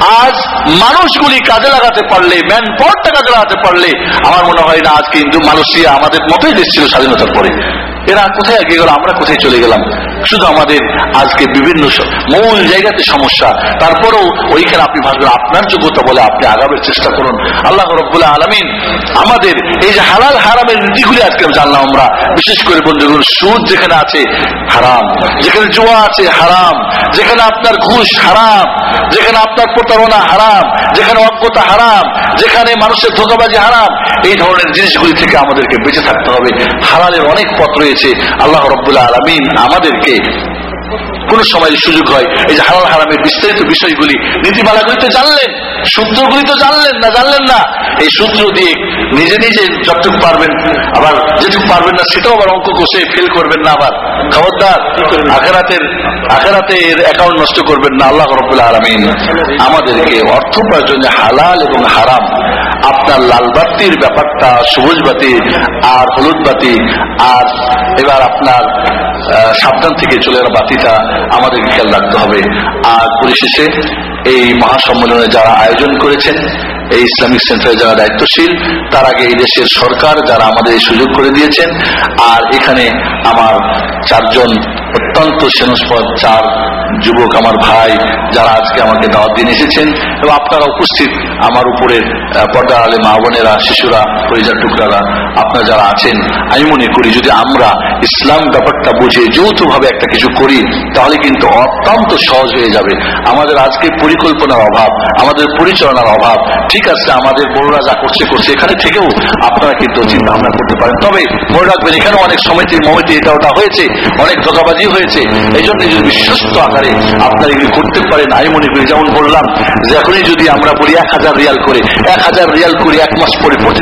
আজ মানুষগুলি কাজে লাগাতে পারলে ম্যান পাওয়ারটা কাজে লাগাতে পারলে, আমার মনে হয় না আজকে কিন্তু মানুষই আমাদের মতোই দেশ ছিল স্বাধীনতার পরে। এরা কোথায় এগিয়ে গেল? আমরা কোথায় চলে গেলাম? শুধু আমাদের আজকে বিভিন্ন মূল জায়গাতে সমস্যা। তারপরেও ওইখানে আপনি ভাববেন, আপনার যোগ্যতা বলে আপনি আগাবের চেষ্টা করুন। আল্লাহ রব্বুল্লাহ আলমিন আমাদের এই যে হালাল হারামের নীতিগুলি আজকে জানলাম আমরা। বিশেষ করে বন্ধুগুলো সুদ যেখানে আছে, হারাম। যেখানে জুয়া আছে, হারাম। যেখানে আপনার ঘুষ হারাম। যেখানে আপনার প্রতারণা হারাম। যেখানে অজ্ঞতা হারাম। যেখানে মানুষের ধোকাবাজি হারাম। এই ধরনের জিনিসগুলি থেকে আমাদেরকে বেঁচে থাকতে হবে। হালালের অনেক পথ আল্লাহ রব্বুল্লাহ আলমিন আমাদেরকে। কোন সময় সুযোগ হয়, এই যে হালাল হারামের বিস্তারিত বিষয়গুলি নীতিমালাগুলি তো জানলেন, সূত্রগুলি তো জানলেন না জানলেন না। এই সূত্র দিয়ে নিজে নিজে যতটুকু পারবেন, আবার যেটুকু পারবেন না, সেটাও আবার অঙ্ক কষে ফেল করবেন না আবার। খবরদার, আখেরাতের আখেরাতের অ্যাকাউন্ট নষ্ট করবেন না, আল্লাহ রব্বুল্লাহ আলমিন। আমাদেরকে অর্থ উপার্জনে হালাল এবং হারাম আপনার লাল বাতির ব্যাপারটা, সবুজ বাতি আর হলুদ বাতি আর এবার আপনার সাবধান থেকে চলে যাওয়া বাতিটা আমাদের খেয়াল রাখতে হবে। আর পরিশেষে এই মহাসম্মেলনে যারা আয়োজন করেছেন, এই ইসলামিক সেন্টারে যারা দায়িত্বশীল, তার আগে এই দেশের সরকার যারা আমাদের সুযোগ করে দিয়েছেন, আর এখানে আমার চারজন অত্যন্ত সেনস্পদ চার যুবক আমার ভাই যারা আজকে আমাকে দাওয়াত দিন এসেছেন এবং আপনারা উপস্থিত আমার উপরে পর্দা আলে মা বোনেরা, শিশুরা পরিজার টুকরারা, আপনারা যারা আছেন, আমি মনে করি যদি আমরা ইসলাম ব্যাপারটা বুঝে যৌথভাবে একটা কিছু করি, তাহলে কিন্তু অত্যন্ত সহজ হয়ে যাবে। আমাদের আজকে পরিকল্পনার অভাব, আমাদের পরিচালনার অভাব, ঠিক আছে, আমাদের বড়রা যা করছে করছে, এখানে থেকেও আপনারা কিন্তু চিন্তা ভাবনা করতে পারেন। তবে মনে রাখবেন এখানে অনেক সমিতি মমিতি এটা ওটা হয়েছে, অনেক ধোকাবাজি হয়েছে। এই জন্য যদি বিশ্বস্ত আকারে আপনারা এগুলি করতে পারেন, আমি মনে করি, যেমন বললাম যে এখনই যদি আমরা বলি এক হাজার রিয়াল করে, এক হাজার রিয়াল করে এক মাস পরে প্রতিদিন